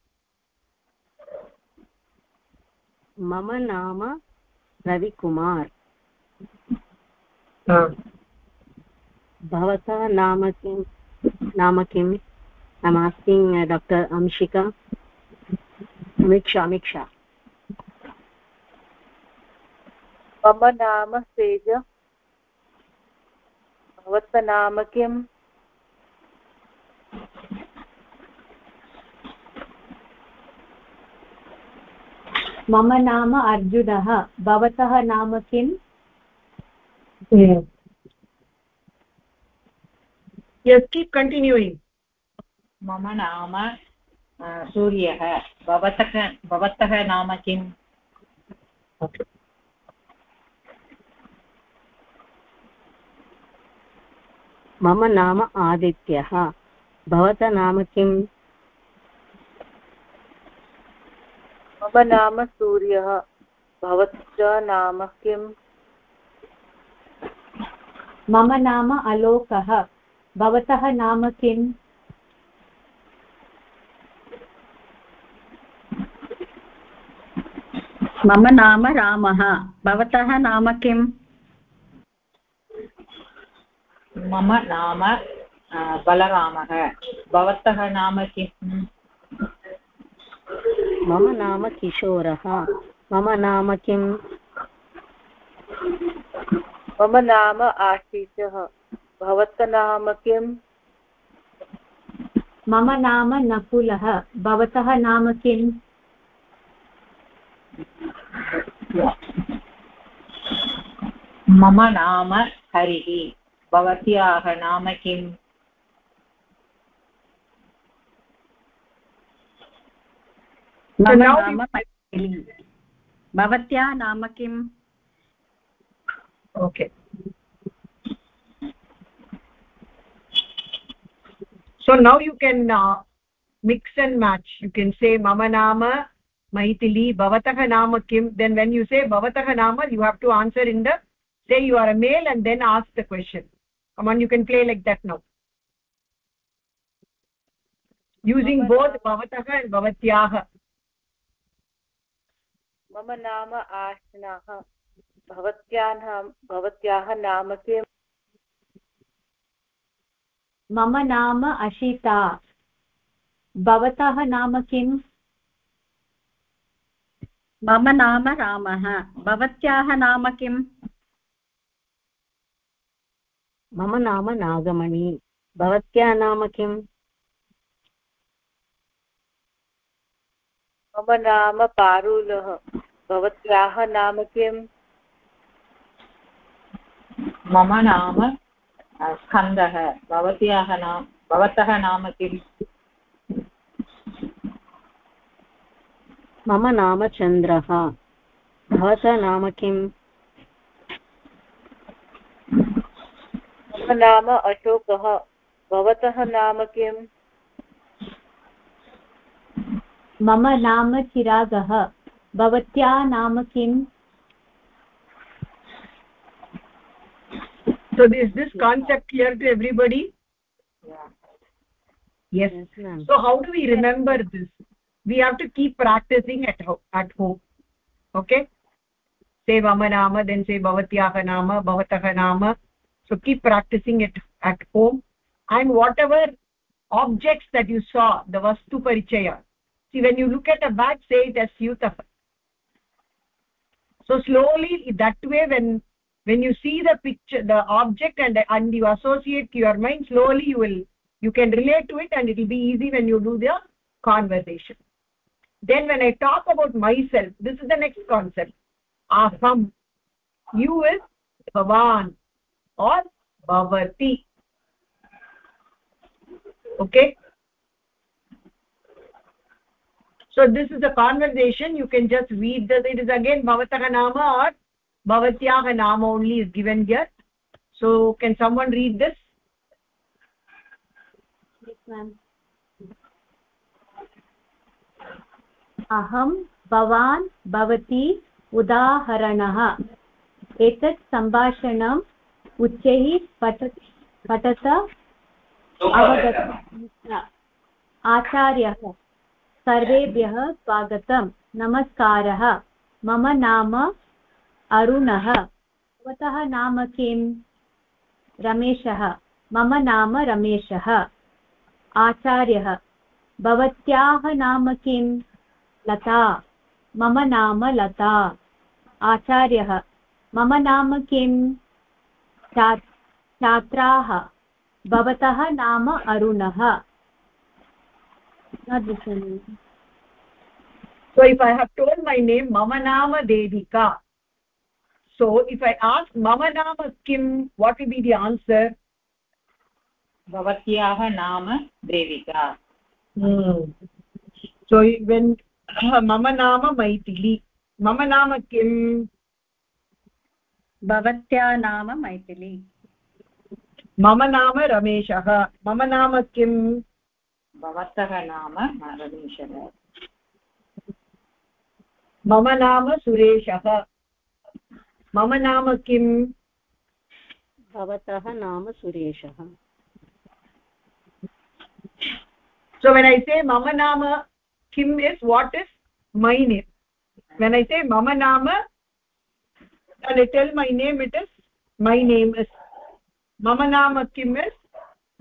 मम नाम रविकुमार। भवतः नाम किं नाम किम्? I'm asking doctor Anshika Amiksha Amiksha मम नाम सेज। भवतः नाम किम्? मम नाम अर्जुनः। भवतः नाम किम्? Yes. Keep continuing. मम नाम सूर्यः। भवतः भवतः नाम किम्? मम नाम आदित्यः। भवतः नाम किम्? मम नाम सूर्यः। भवतः नाम किम्? मम नाम अलोकः। भवतः नाम किम्? मम नाम रामः। भवतः नाम किम्? मम नाम बलरामः। भवतः नाम किम्? मम नाम किशोरः। मम नाम किम्? मम नाम आशीषः। भवतः नाम किम्? मम नाम नकुलः। भवतः नाम किम्? मम नाम हरिः। भवत्याः नाम किम् मम नाम मैथिली भवत्याः नाम किम् so now you can uh, mix and match you can say mama nama maithili bhavatah nama kim then when you say bhavatah nama you have to answer in the say you are a male and then ask the question come on you can play like that now using both bhavatah and bhavatyah मम नाम आश्नाः भवत्याः भवत्याः नाम किम् मम नाम अशिता भवतः नाम किम् मम नाम रामः भवत्याः नाम किम् मम नाम नागमणि। भवत्याः नाम किम्? मम नाम पारुलः। भवत्याः नाम किम्? मम नाम स्कन्दः। भवत्याः नाम भवतः नाम किम्? मम नाम चन्द्रः। भवतः नाम किम्? नाम अशोकः भवतः नाम किम् मम नाम चिरागः भवत्याः नाम किम् so is this concept clear to everybody yeah. yes, yes so how do we remember this we have to keep practicing at home at home okay say mama nama then say bhavatyah nama bhavatah nama so keep practicing it at home. And whatever objects that you saw the vastu parichaya. See when you look at a bag say it as yutah so slowly that way when when you see the picture the object and and you associate to your mind slowly you will you can relate to it and it will be easy when you do the conversation. Then when i talk about myself this is the next concept. Aham. You is bhavan or भवती। Okay so this is a conversation you can just read that it is again भवतः नाम और भवत्याः नाम only is given here so can some one read this अहं भवान् भवती उदाहरणः एतत् सम्भाषणं उच्चैः पठ पठत अवगत आचार्यः सर्वेभ्यः स्वागतं नमस्कारः। मम नाम अरुणः। भवतः नाम किम्? रमेशः। मम नाम रमेशः। आचार्यः भवत्याः नाम किम्? लता। मम नाम लता। आचार्यः मम नाम किम्? छात्राः भवतः नाम अरुणः so if i have told my name mama nama devika so if i ask mama nama kim what will be the answer भवत्याः नाम देविका hmm. so when मम नाम मैथिली मम नाम किम् भवत्या नाम मैथिली। मम नाम रमेशः। मम नाम किम्? भवतः नाम रमेशः। मम नाम सुरेशः। मम नाम किम्? भवतः नाम सुरेशः। So when i say mama nama kim is what is my name? When i say mama nama and i tell my name it is my name is mama nama kim is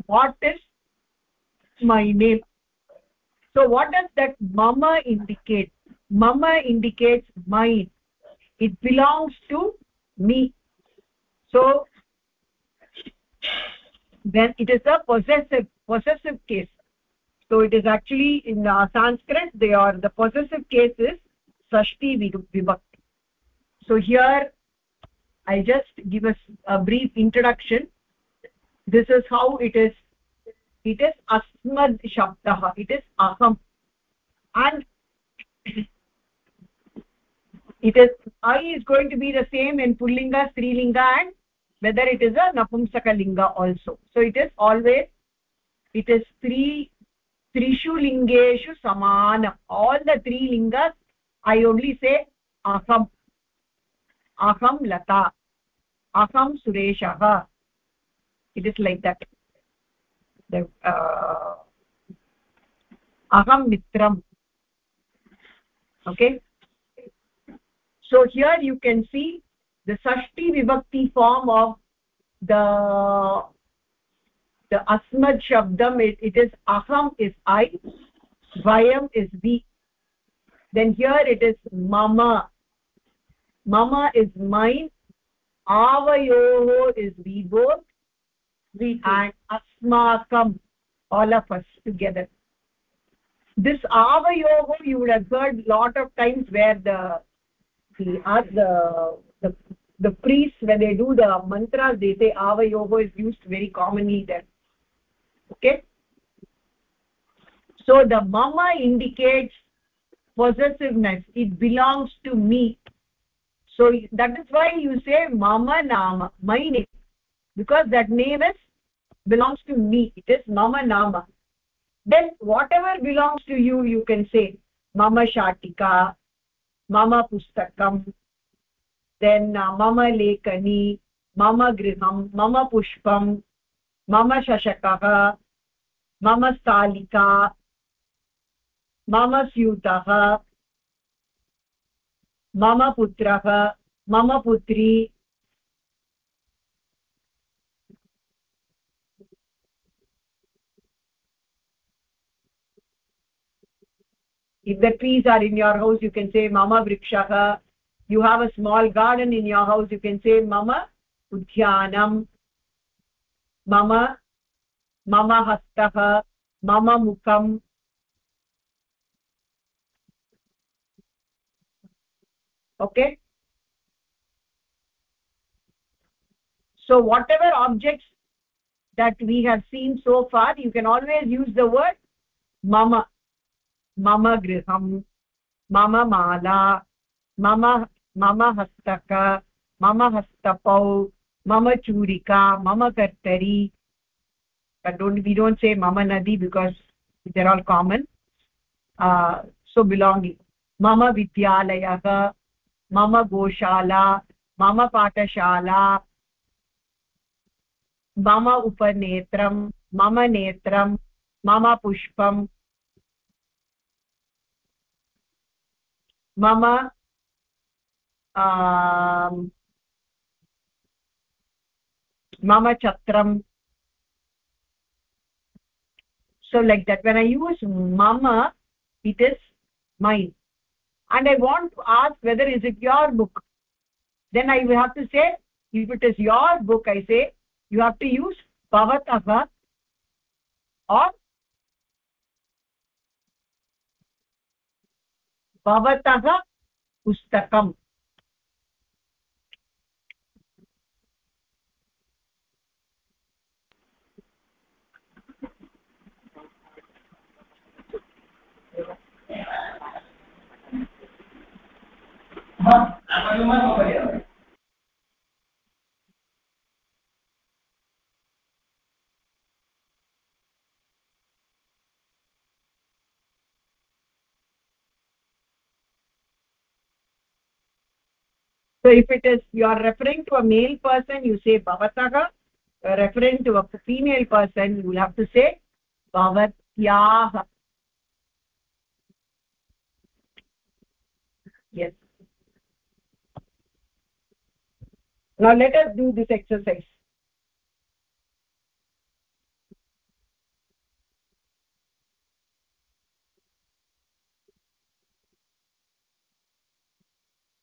what is my name? So what does that mama indicate? Mama indicates mine. It belongs to me. So then it is a possessive possessive case. So it is actually in uh, sanskrit they are the possessive case is vibhakti. So here i just give us a brief introduction. This is how it is. It is asmad shabdah. It is aham. And it is i is going to be the same in pullinga strilinga and whether it is a napumsaka linga also. So it is always it is three trishu lingeshu samana all the three lingas i only say aham aham lata. Aham sureshah. It is like that. The uh, aham mitram. Okay? So here you can see the sashti vibhakti form of the the asmad shabdam. It, it is aham is i vayam is we then here it is mama mama is mine. Avayoho is we both we and asmakam all of us together. This avayoho you would have heard a lot of times where the the uh, the the, the priests when they do the mantras they say avayoho is used very commonly there. Okay? So the mama indicates possessiveness. It belongs to me so that is why you say mama nama my name. Because that name is belongs to me. It is mama nama. Then whatever belongs to you you can say mama shatika mama pustakam then uh, mama lekani mama griham mama pushpam mama shashakah mama stalika mama syutah मम पुत्रः मम पुत्री if the trees are in your house you can say mama vrikshah you have a small garden in your house you can say mama udyanam mama mama hastah mama mukham okay? So whatever objects that we have seen so far you can always use the word mama. Mama griham mama mala mama mama hastaka mama hastapau mama churika mama kartari. But don't we don't say mama nadi because they're all common. Uh, so belonging. Mama vidyalayah मम गोशाला, मम पाठशाला, मम उपनेत्रं, मम नेत्रं, मम पुष्पम् मम मम छत्रम् so like that when I use मम it is mine and i want to ask whether is it your book then i will have to say if it is your book i say you have to use bhavatah or bhavatah पुस्तकम् so if it is you are referring to a male person you say bhavatah referring to a female person you will have to say bhavatyah yes now let us do this exercise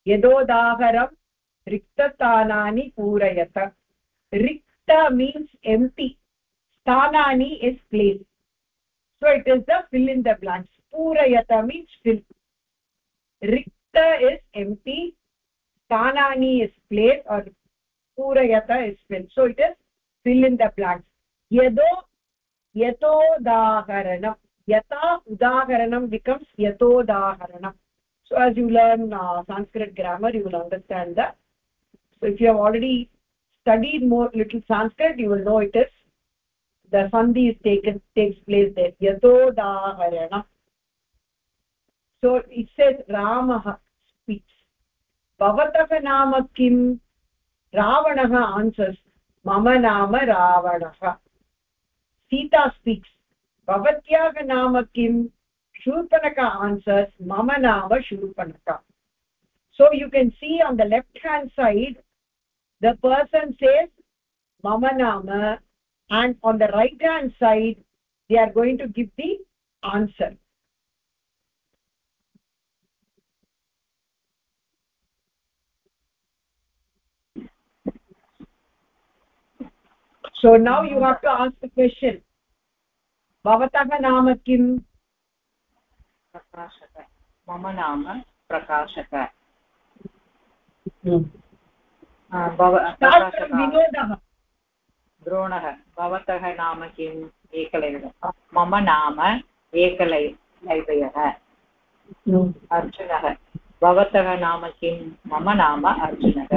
यदोदाहरं रिक्तस्थानानि पूरयत रिक्त means empty स्थानानि is place so it is the fill in the blanks purayata means fill rikta is empty sthanani is place or purayata is fill so it is fill in the blanks. yado yatodaharanam yata udaharanam becomes yatodaharanam so as you learn uh, sanskrit grammar you will understand that. So if you have already studied more little sanskrit you will know it is the sandhi is taken takes place there. Yatodaharana so it says ramah speaks. Naam kim ravanah answers mama naam ravanah sita speaks bhavatyah naam kim shurpanaka answers mama nama shurpanaka so you can see on the left hand side the person says mama nama and on the right hand side they are going to give the answer so now you have to ask the question. bhavatah naam kim प्रकाशक मम नाम प्रकाशक विनोदः। द्रोणः भवतः नाम किम्? एकलव्यः मम नाम एकलव्यः अर्जुनः भवतः नाम किं मम नाम अर्जुनः।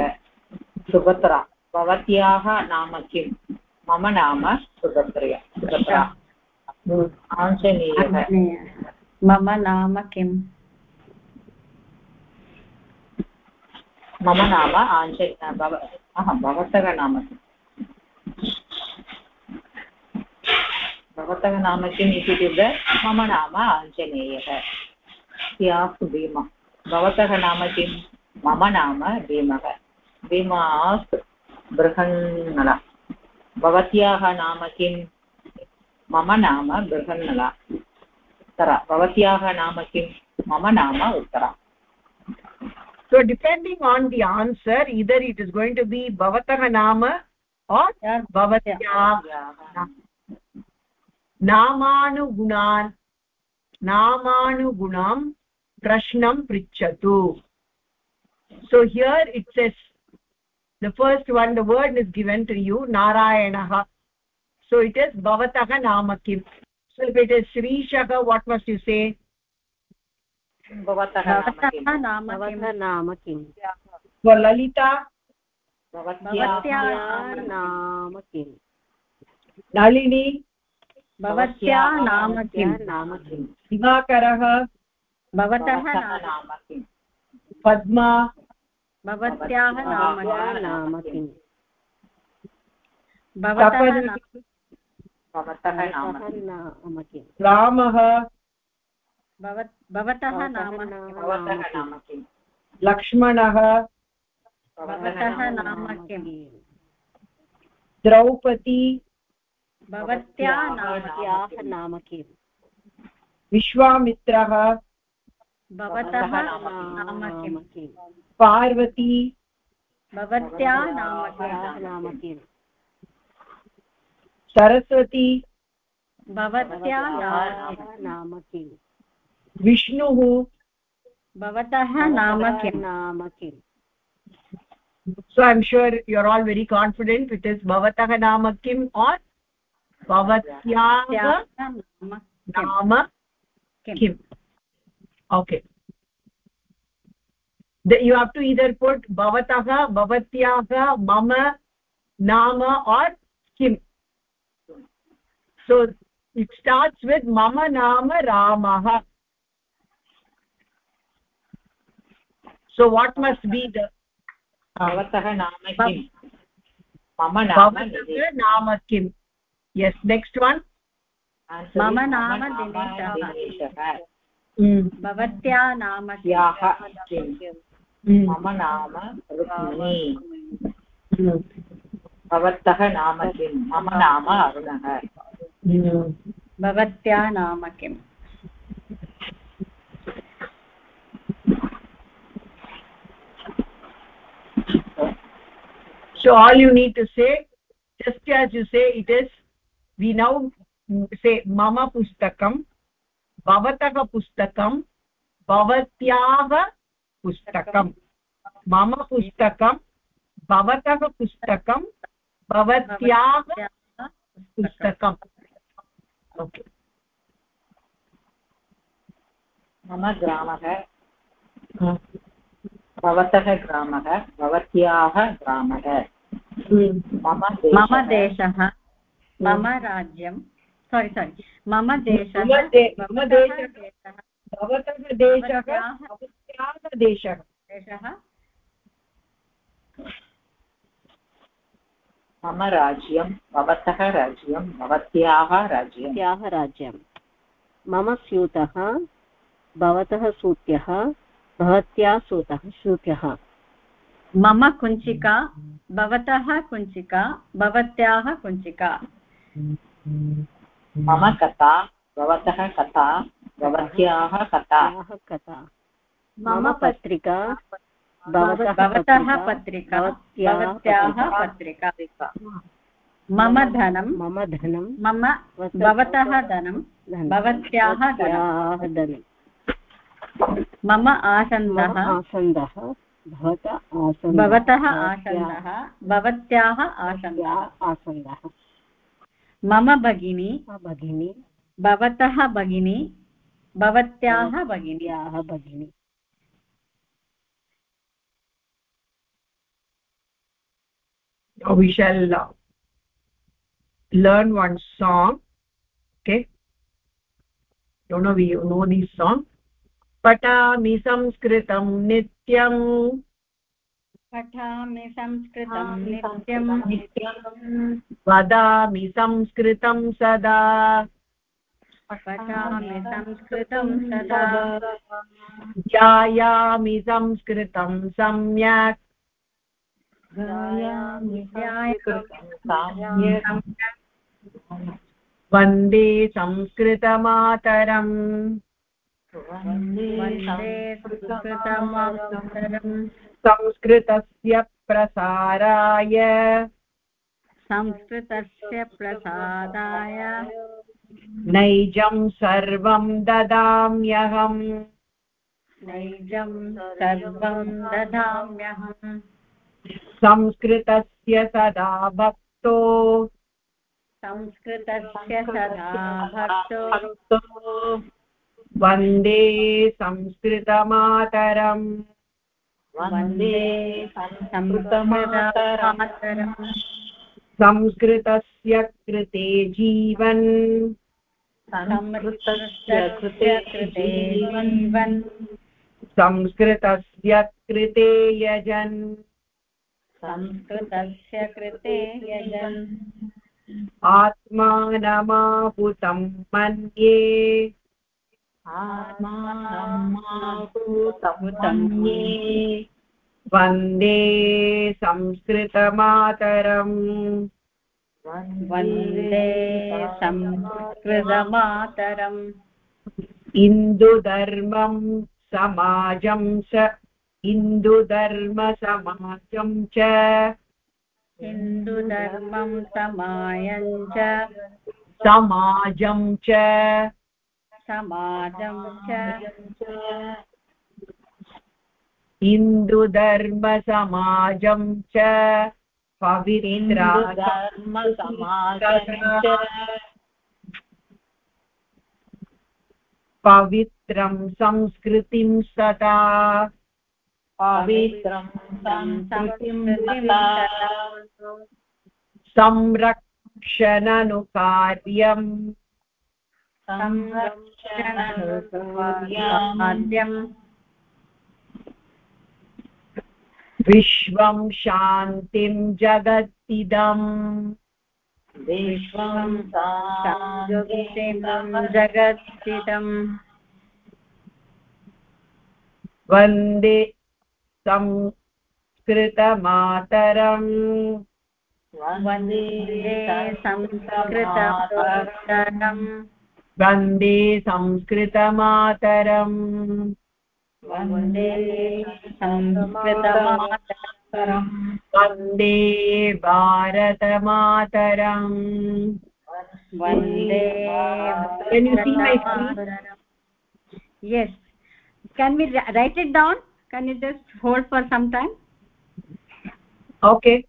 सुभद्रा भवत्याः नाम किं मम नाम सुभद्रया। सुभद्रा। आञ्जनेयः। मम नाम किम्? मम नाम आञ्ज भव अहं भवतः नाम भवतः नाम किम् इत्युक्ते मम नाम आञ्जनेयः। स्यास्तु भीम। भवतः नाम किं मम नाम भीमः। भीमास् बृहन्नला। भवत्याः नाम किं मम नाम बृहन्नला उत्तरा भवत्याः नाम किं मम नाम Uttara so depending on the answer either it is going to be bhavatah nama or bhavatyah नामानुगुणान् नामानुगुणं प्रश्नं पृच्छतु so here it says the first one the word is given to you narayanah so it is bhavatah nama kim so if it is shrishah what must you say भवतः नाम भवतः नाम किम् for lalita भवत्याः नाम किम् nalini भवत्या नाम किं नाम किम् दिवाकरः भवतः नाम किम् पद्मा भवत्याः नाम नाम किम्? भवतः नाम किम्? रामः। भवतः नाम नाम किम्? लक्ष्मणः। भवतः नाम किं द्रौपदी। भवत्या नाम किम्? विश्वामित्रः। भवतः नाम किं किम् पार्वती भवत्या नाम नाम किम् सरस्वती भवत्या नाम किम् विष्णुः भवतः नाम किं नाम किम् so i'm sure you're all very confident it is bhavatah naam kim or bhavatyah किं kim okay you have to either put भवतः भवत्याः मम नाम आर् किम् सो इट् स्टार्ट्स् वित् मम नाम रामः so what must be the भवतः नाम भवतः नाम किम् यस् नेक्स्ट् वन् मम नाम mm. भवत्या नाम किं Mm. मम नाम रुक्मिणी Mm. भवतः नाम किम् मम नाम अरुणः Mm. भवत्या नाम किम् so all you need to say just as you say it is we now say mama pustakam भवतः पुस्तकं भवत्याः पुस्तकं। मम पुस्तकं भवतः पुस्तकं भवत्याः पुस्तकम् मम ग्रामः। भवतः ग्रामः भवत्याः ग्रामः। हम्म। मम देशः। मम हम्म। राज्यं सोरि सोरि मम देशः मम देशः। भवतः देशः देशः। देशः। मम राज्यं भवतः राज्यं भवत्याः राज्यं। याः राज्यं। मम स्यूतः भवतः सूत्यः भवत्याः सूतः सूत्यः। मम कुञ्चिका भवतः कुञ्चिका भवत्याः कुञ्चिका। मम कथा भवतः कथा भवत्याः कथा। कथा। मम पत्रिका भवतः पत्रिका भवत्याः पत्रिका। मम धनं मम धनं मम भवतः धनं भवत्याः धनं। मम आसन्दः आसन्दः भवतः आसन्दः भवतः आसन्दः भवत्याः आसन्दः। आसन्दः। मम भगिनी भगिनी भवतः भगिनी भवत्याः भगिनी याः भगिनी we shall uh, learn one song okay don't know we know this song पठामि संस्कृतं नित्यम् पठामि संस्कृतं नित्यम् वदामि संस्कृतं सदा। पठामि संस्कृतं सदा। ध्यायामि संस्कृतं सम्यक्। वंदे संस्कृतमातरम्। वंदे संस्कृतमातरम्। संस्कृतस्य प्रसाराय संस्कृतस्य प्रसादाय। नैजं सर्वं ददाम्यहम्। नैजं सर्वं ददाम्यहम्। संस्कृतस्य सदा भक्तो। संस्कृतस्य सदा भक्तो। वंदे संस्कृतमातरम्। वंदे संस्कृतमातरम्। संस्कृतस्य कृते जीवन्। संस्कृतस्य कृते जीवन्। संस्कृतस्य कृते यजन्। संस्कृतस्य कृते यजन्। आत्मानमाहुतं मन्ये। वंदे संस्कृतमातरम् वंदे संस्कृतमातरम् इन्दुधर्मं समाजं च इन्दुधर्मसमाजं च हिन्दुधर्मं समायं च समाजं च समाजं च इन्दुधर्मसमाजं च पवित्रा संस्कृतिं सदा पवित्रं संरक्षणनुकार्यम्। संरक्षणकार्यम् विश्वं शान्तिं जगत्तिदम् विश्वं शान्तिं जगत्थितम् वंदे संस्कृतमातरम् वंदे संस्कृतमातरम् वन्दे संस्कृतमातरम् वन्दे संस्कृतमातरम् वन्दे भारतमातरम् वन्दे Can you see my screen? भारतमातरम्. yes can we ri- write it down can you just hold for some time okay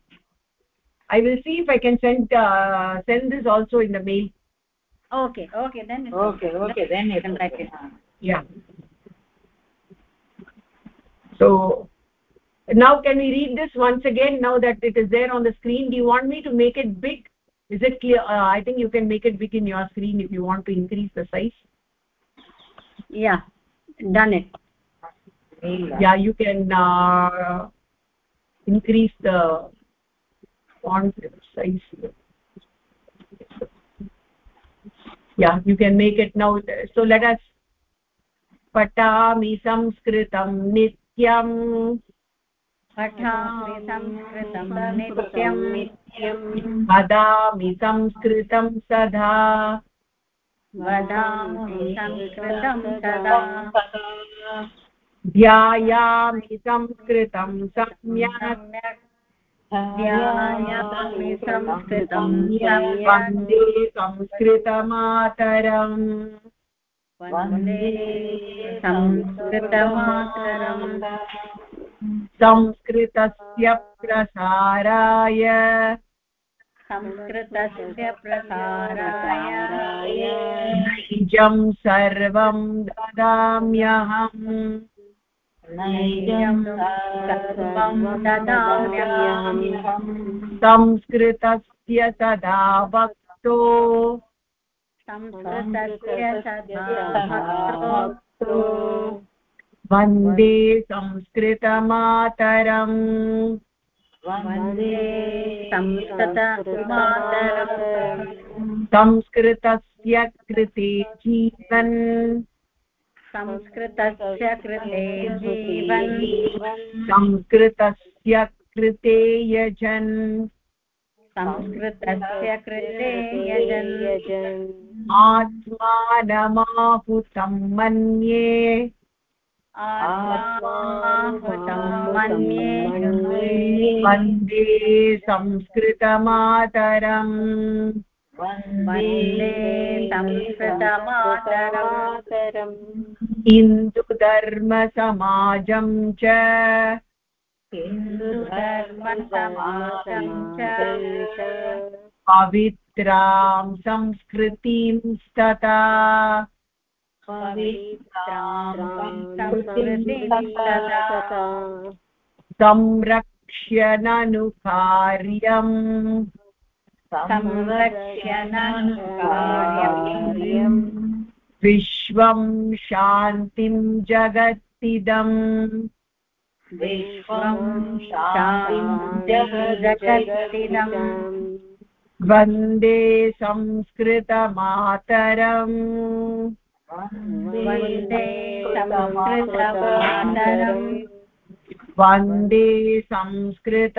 i will see if i can send uh, send this also in the mail okay okay then it's okay okay. then you can write it yeah. So now can we read this once again now that it is there on the screen? Do you want me to make it big? Is it clear? Uh, i think you can make it big in your screen if you want to increase the size. Yeah done it. Yeah you can uh, increase the font size yeah you can make it now so let us patami samskritam nityam पठामि संस्कृतं नित्यं वदामि संस्कृतं सदा वदामि संस्कृतं सदा ध्यायामि संस्कृतं सम्यक् ध्यायामि संस्कृतं सम्यक् वंदे संस्कृतमातरम्। वंदे संस्कृतमातरम्। संस्कृतस्य प्रसाराय। संस्कृतस्य प्रसाराय। नैजं सर्वं ददाम्यहम्। संस्कृतस्य सदा वक्तो। वंदे संस्कृतमातरम्। वंदे संस्कृतमातरम्। संस्कृतस्य कृते जीवन्। संस्कृतस्य कृते जीवन् संस्कृतस्य कृते यजन्। संस्कृतस्य कृते यजन्। आत्मानमाहुतं मन्ये। आत्माहुतं मन्ये। वंदे संस्कृतमातरम्। वंदे संस्कृतमातरम्। हिन्दुधर्मसमाजं च। हिन्दुधर्मसमाजं च। पवित्रां संस्कृतिं तथा पवित्रां संस्कृतिं तथा संरक्ष्य ननु कार्यम् संरक्ष्य ननु कार्यम् विश्वं शान्तिं जगत्तिदम्। विश्वं जगत्तिदम्। वंदे संस्कृतमातरम्। वंदे संस्कृतमातरम्। वंदे संस्कृतमातरम्।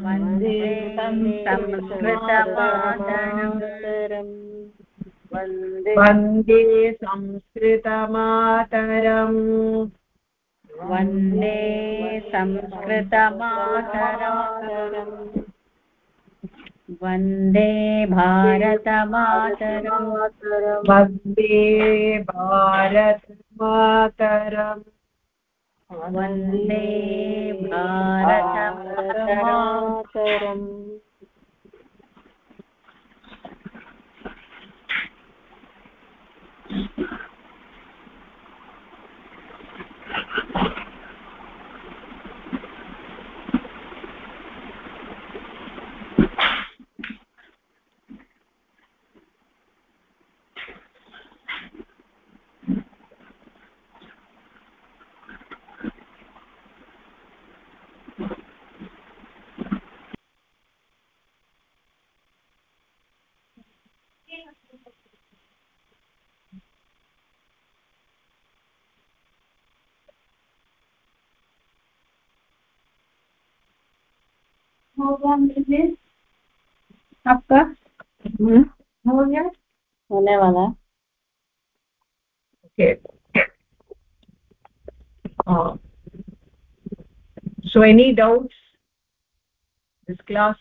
वंदे संस्कृतमातरम् वंदे संस्कृतमातरम्। वंदे संस्कृतमातरम्। वंदे भारतमातरम्। वंदे भारतमातरम्। वंदे भारतमातरम् आपका हो गया होने वाला okay uh, so any doubts this class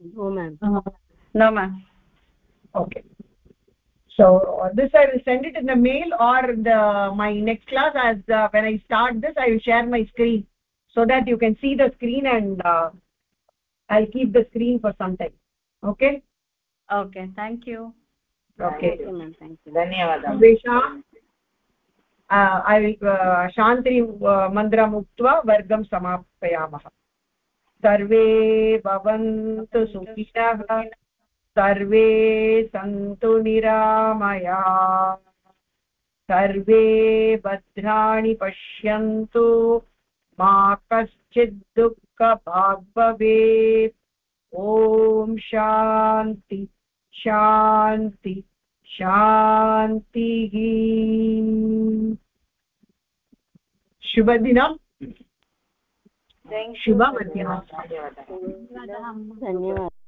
no ma'am no ma'am okay so uh, this i will send it in the mail or the my next class as uh, when i start this i will share my screen So that you can see the screen and uh, i'll keep the screen for some time okay okay thank you okay thank you ma'am thank you धन्यवादः सर्वेषाम् ऐ शान्ति मन्त्रम् उक्त्वा वर्गं समापयामः सर्वे भवन्तु सुखिनः सर्वे सन्तु निरामया सर्वे भद्राणि पश्यन्तु मा कश्चिद्दुःखभाग् भवेत् ॐ शान्ति शान्ति शान्तिः। शुभदिनम् शुभमध्याह्नम्। धन्यवादः।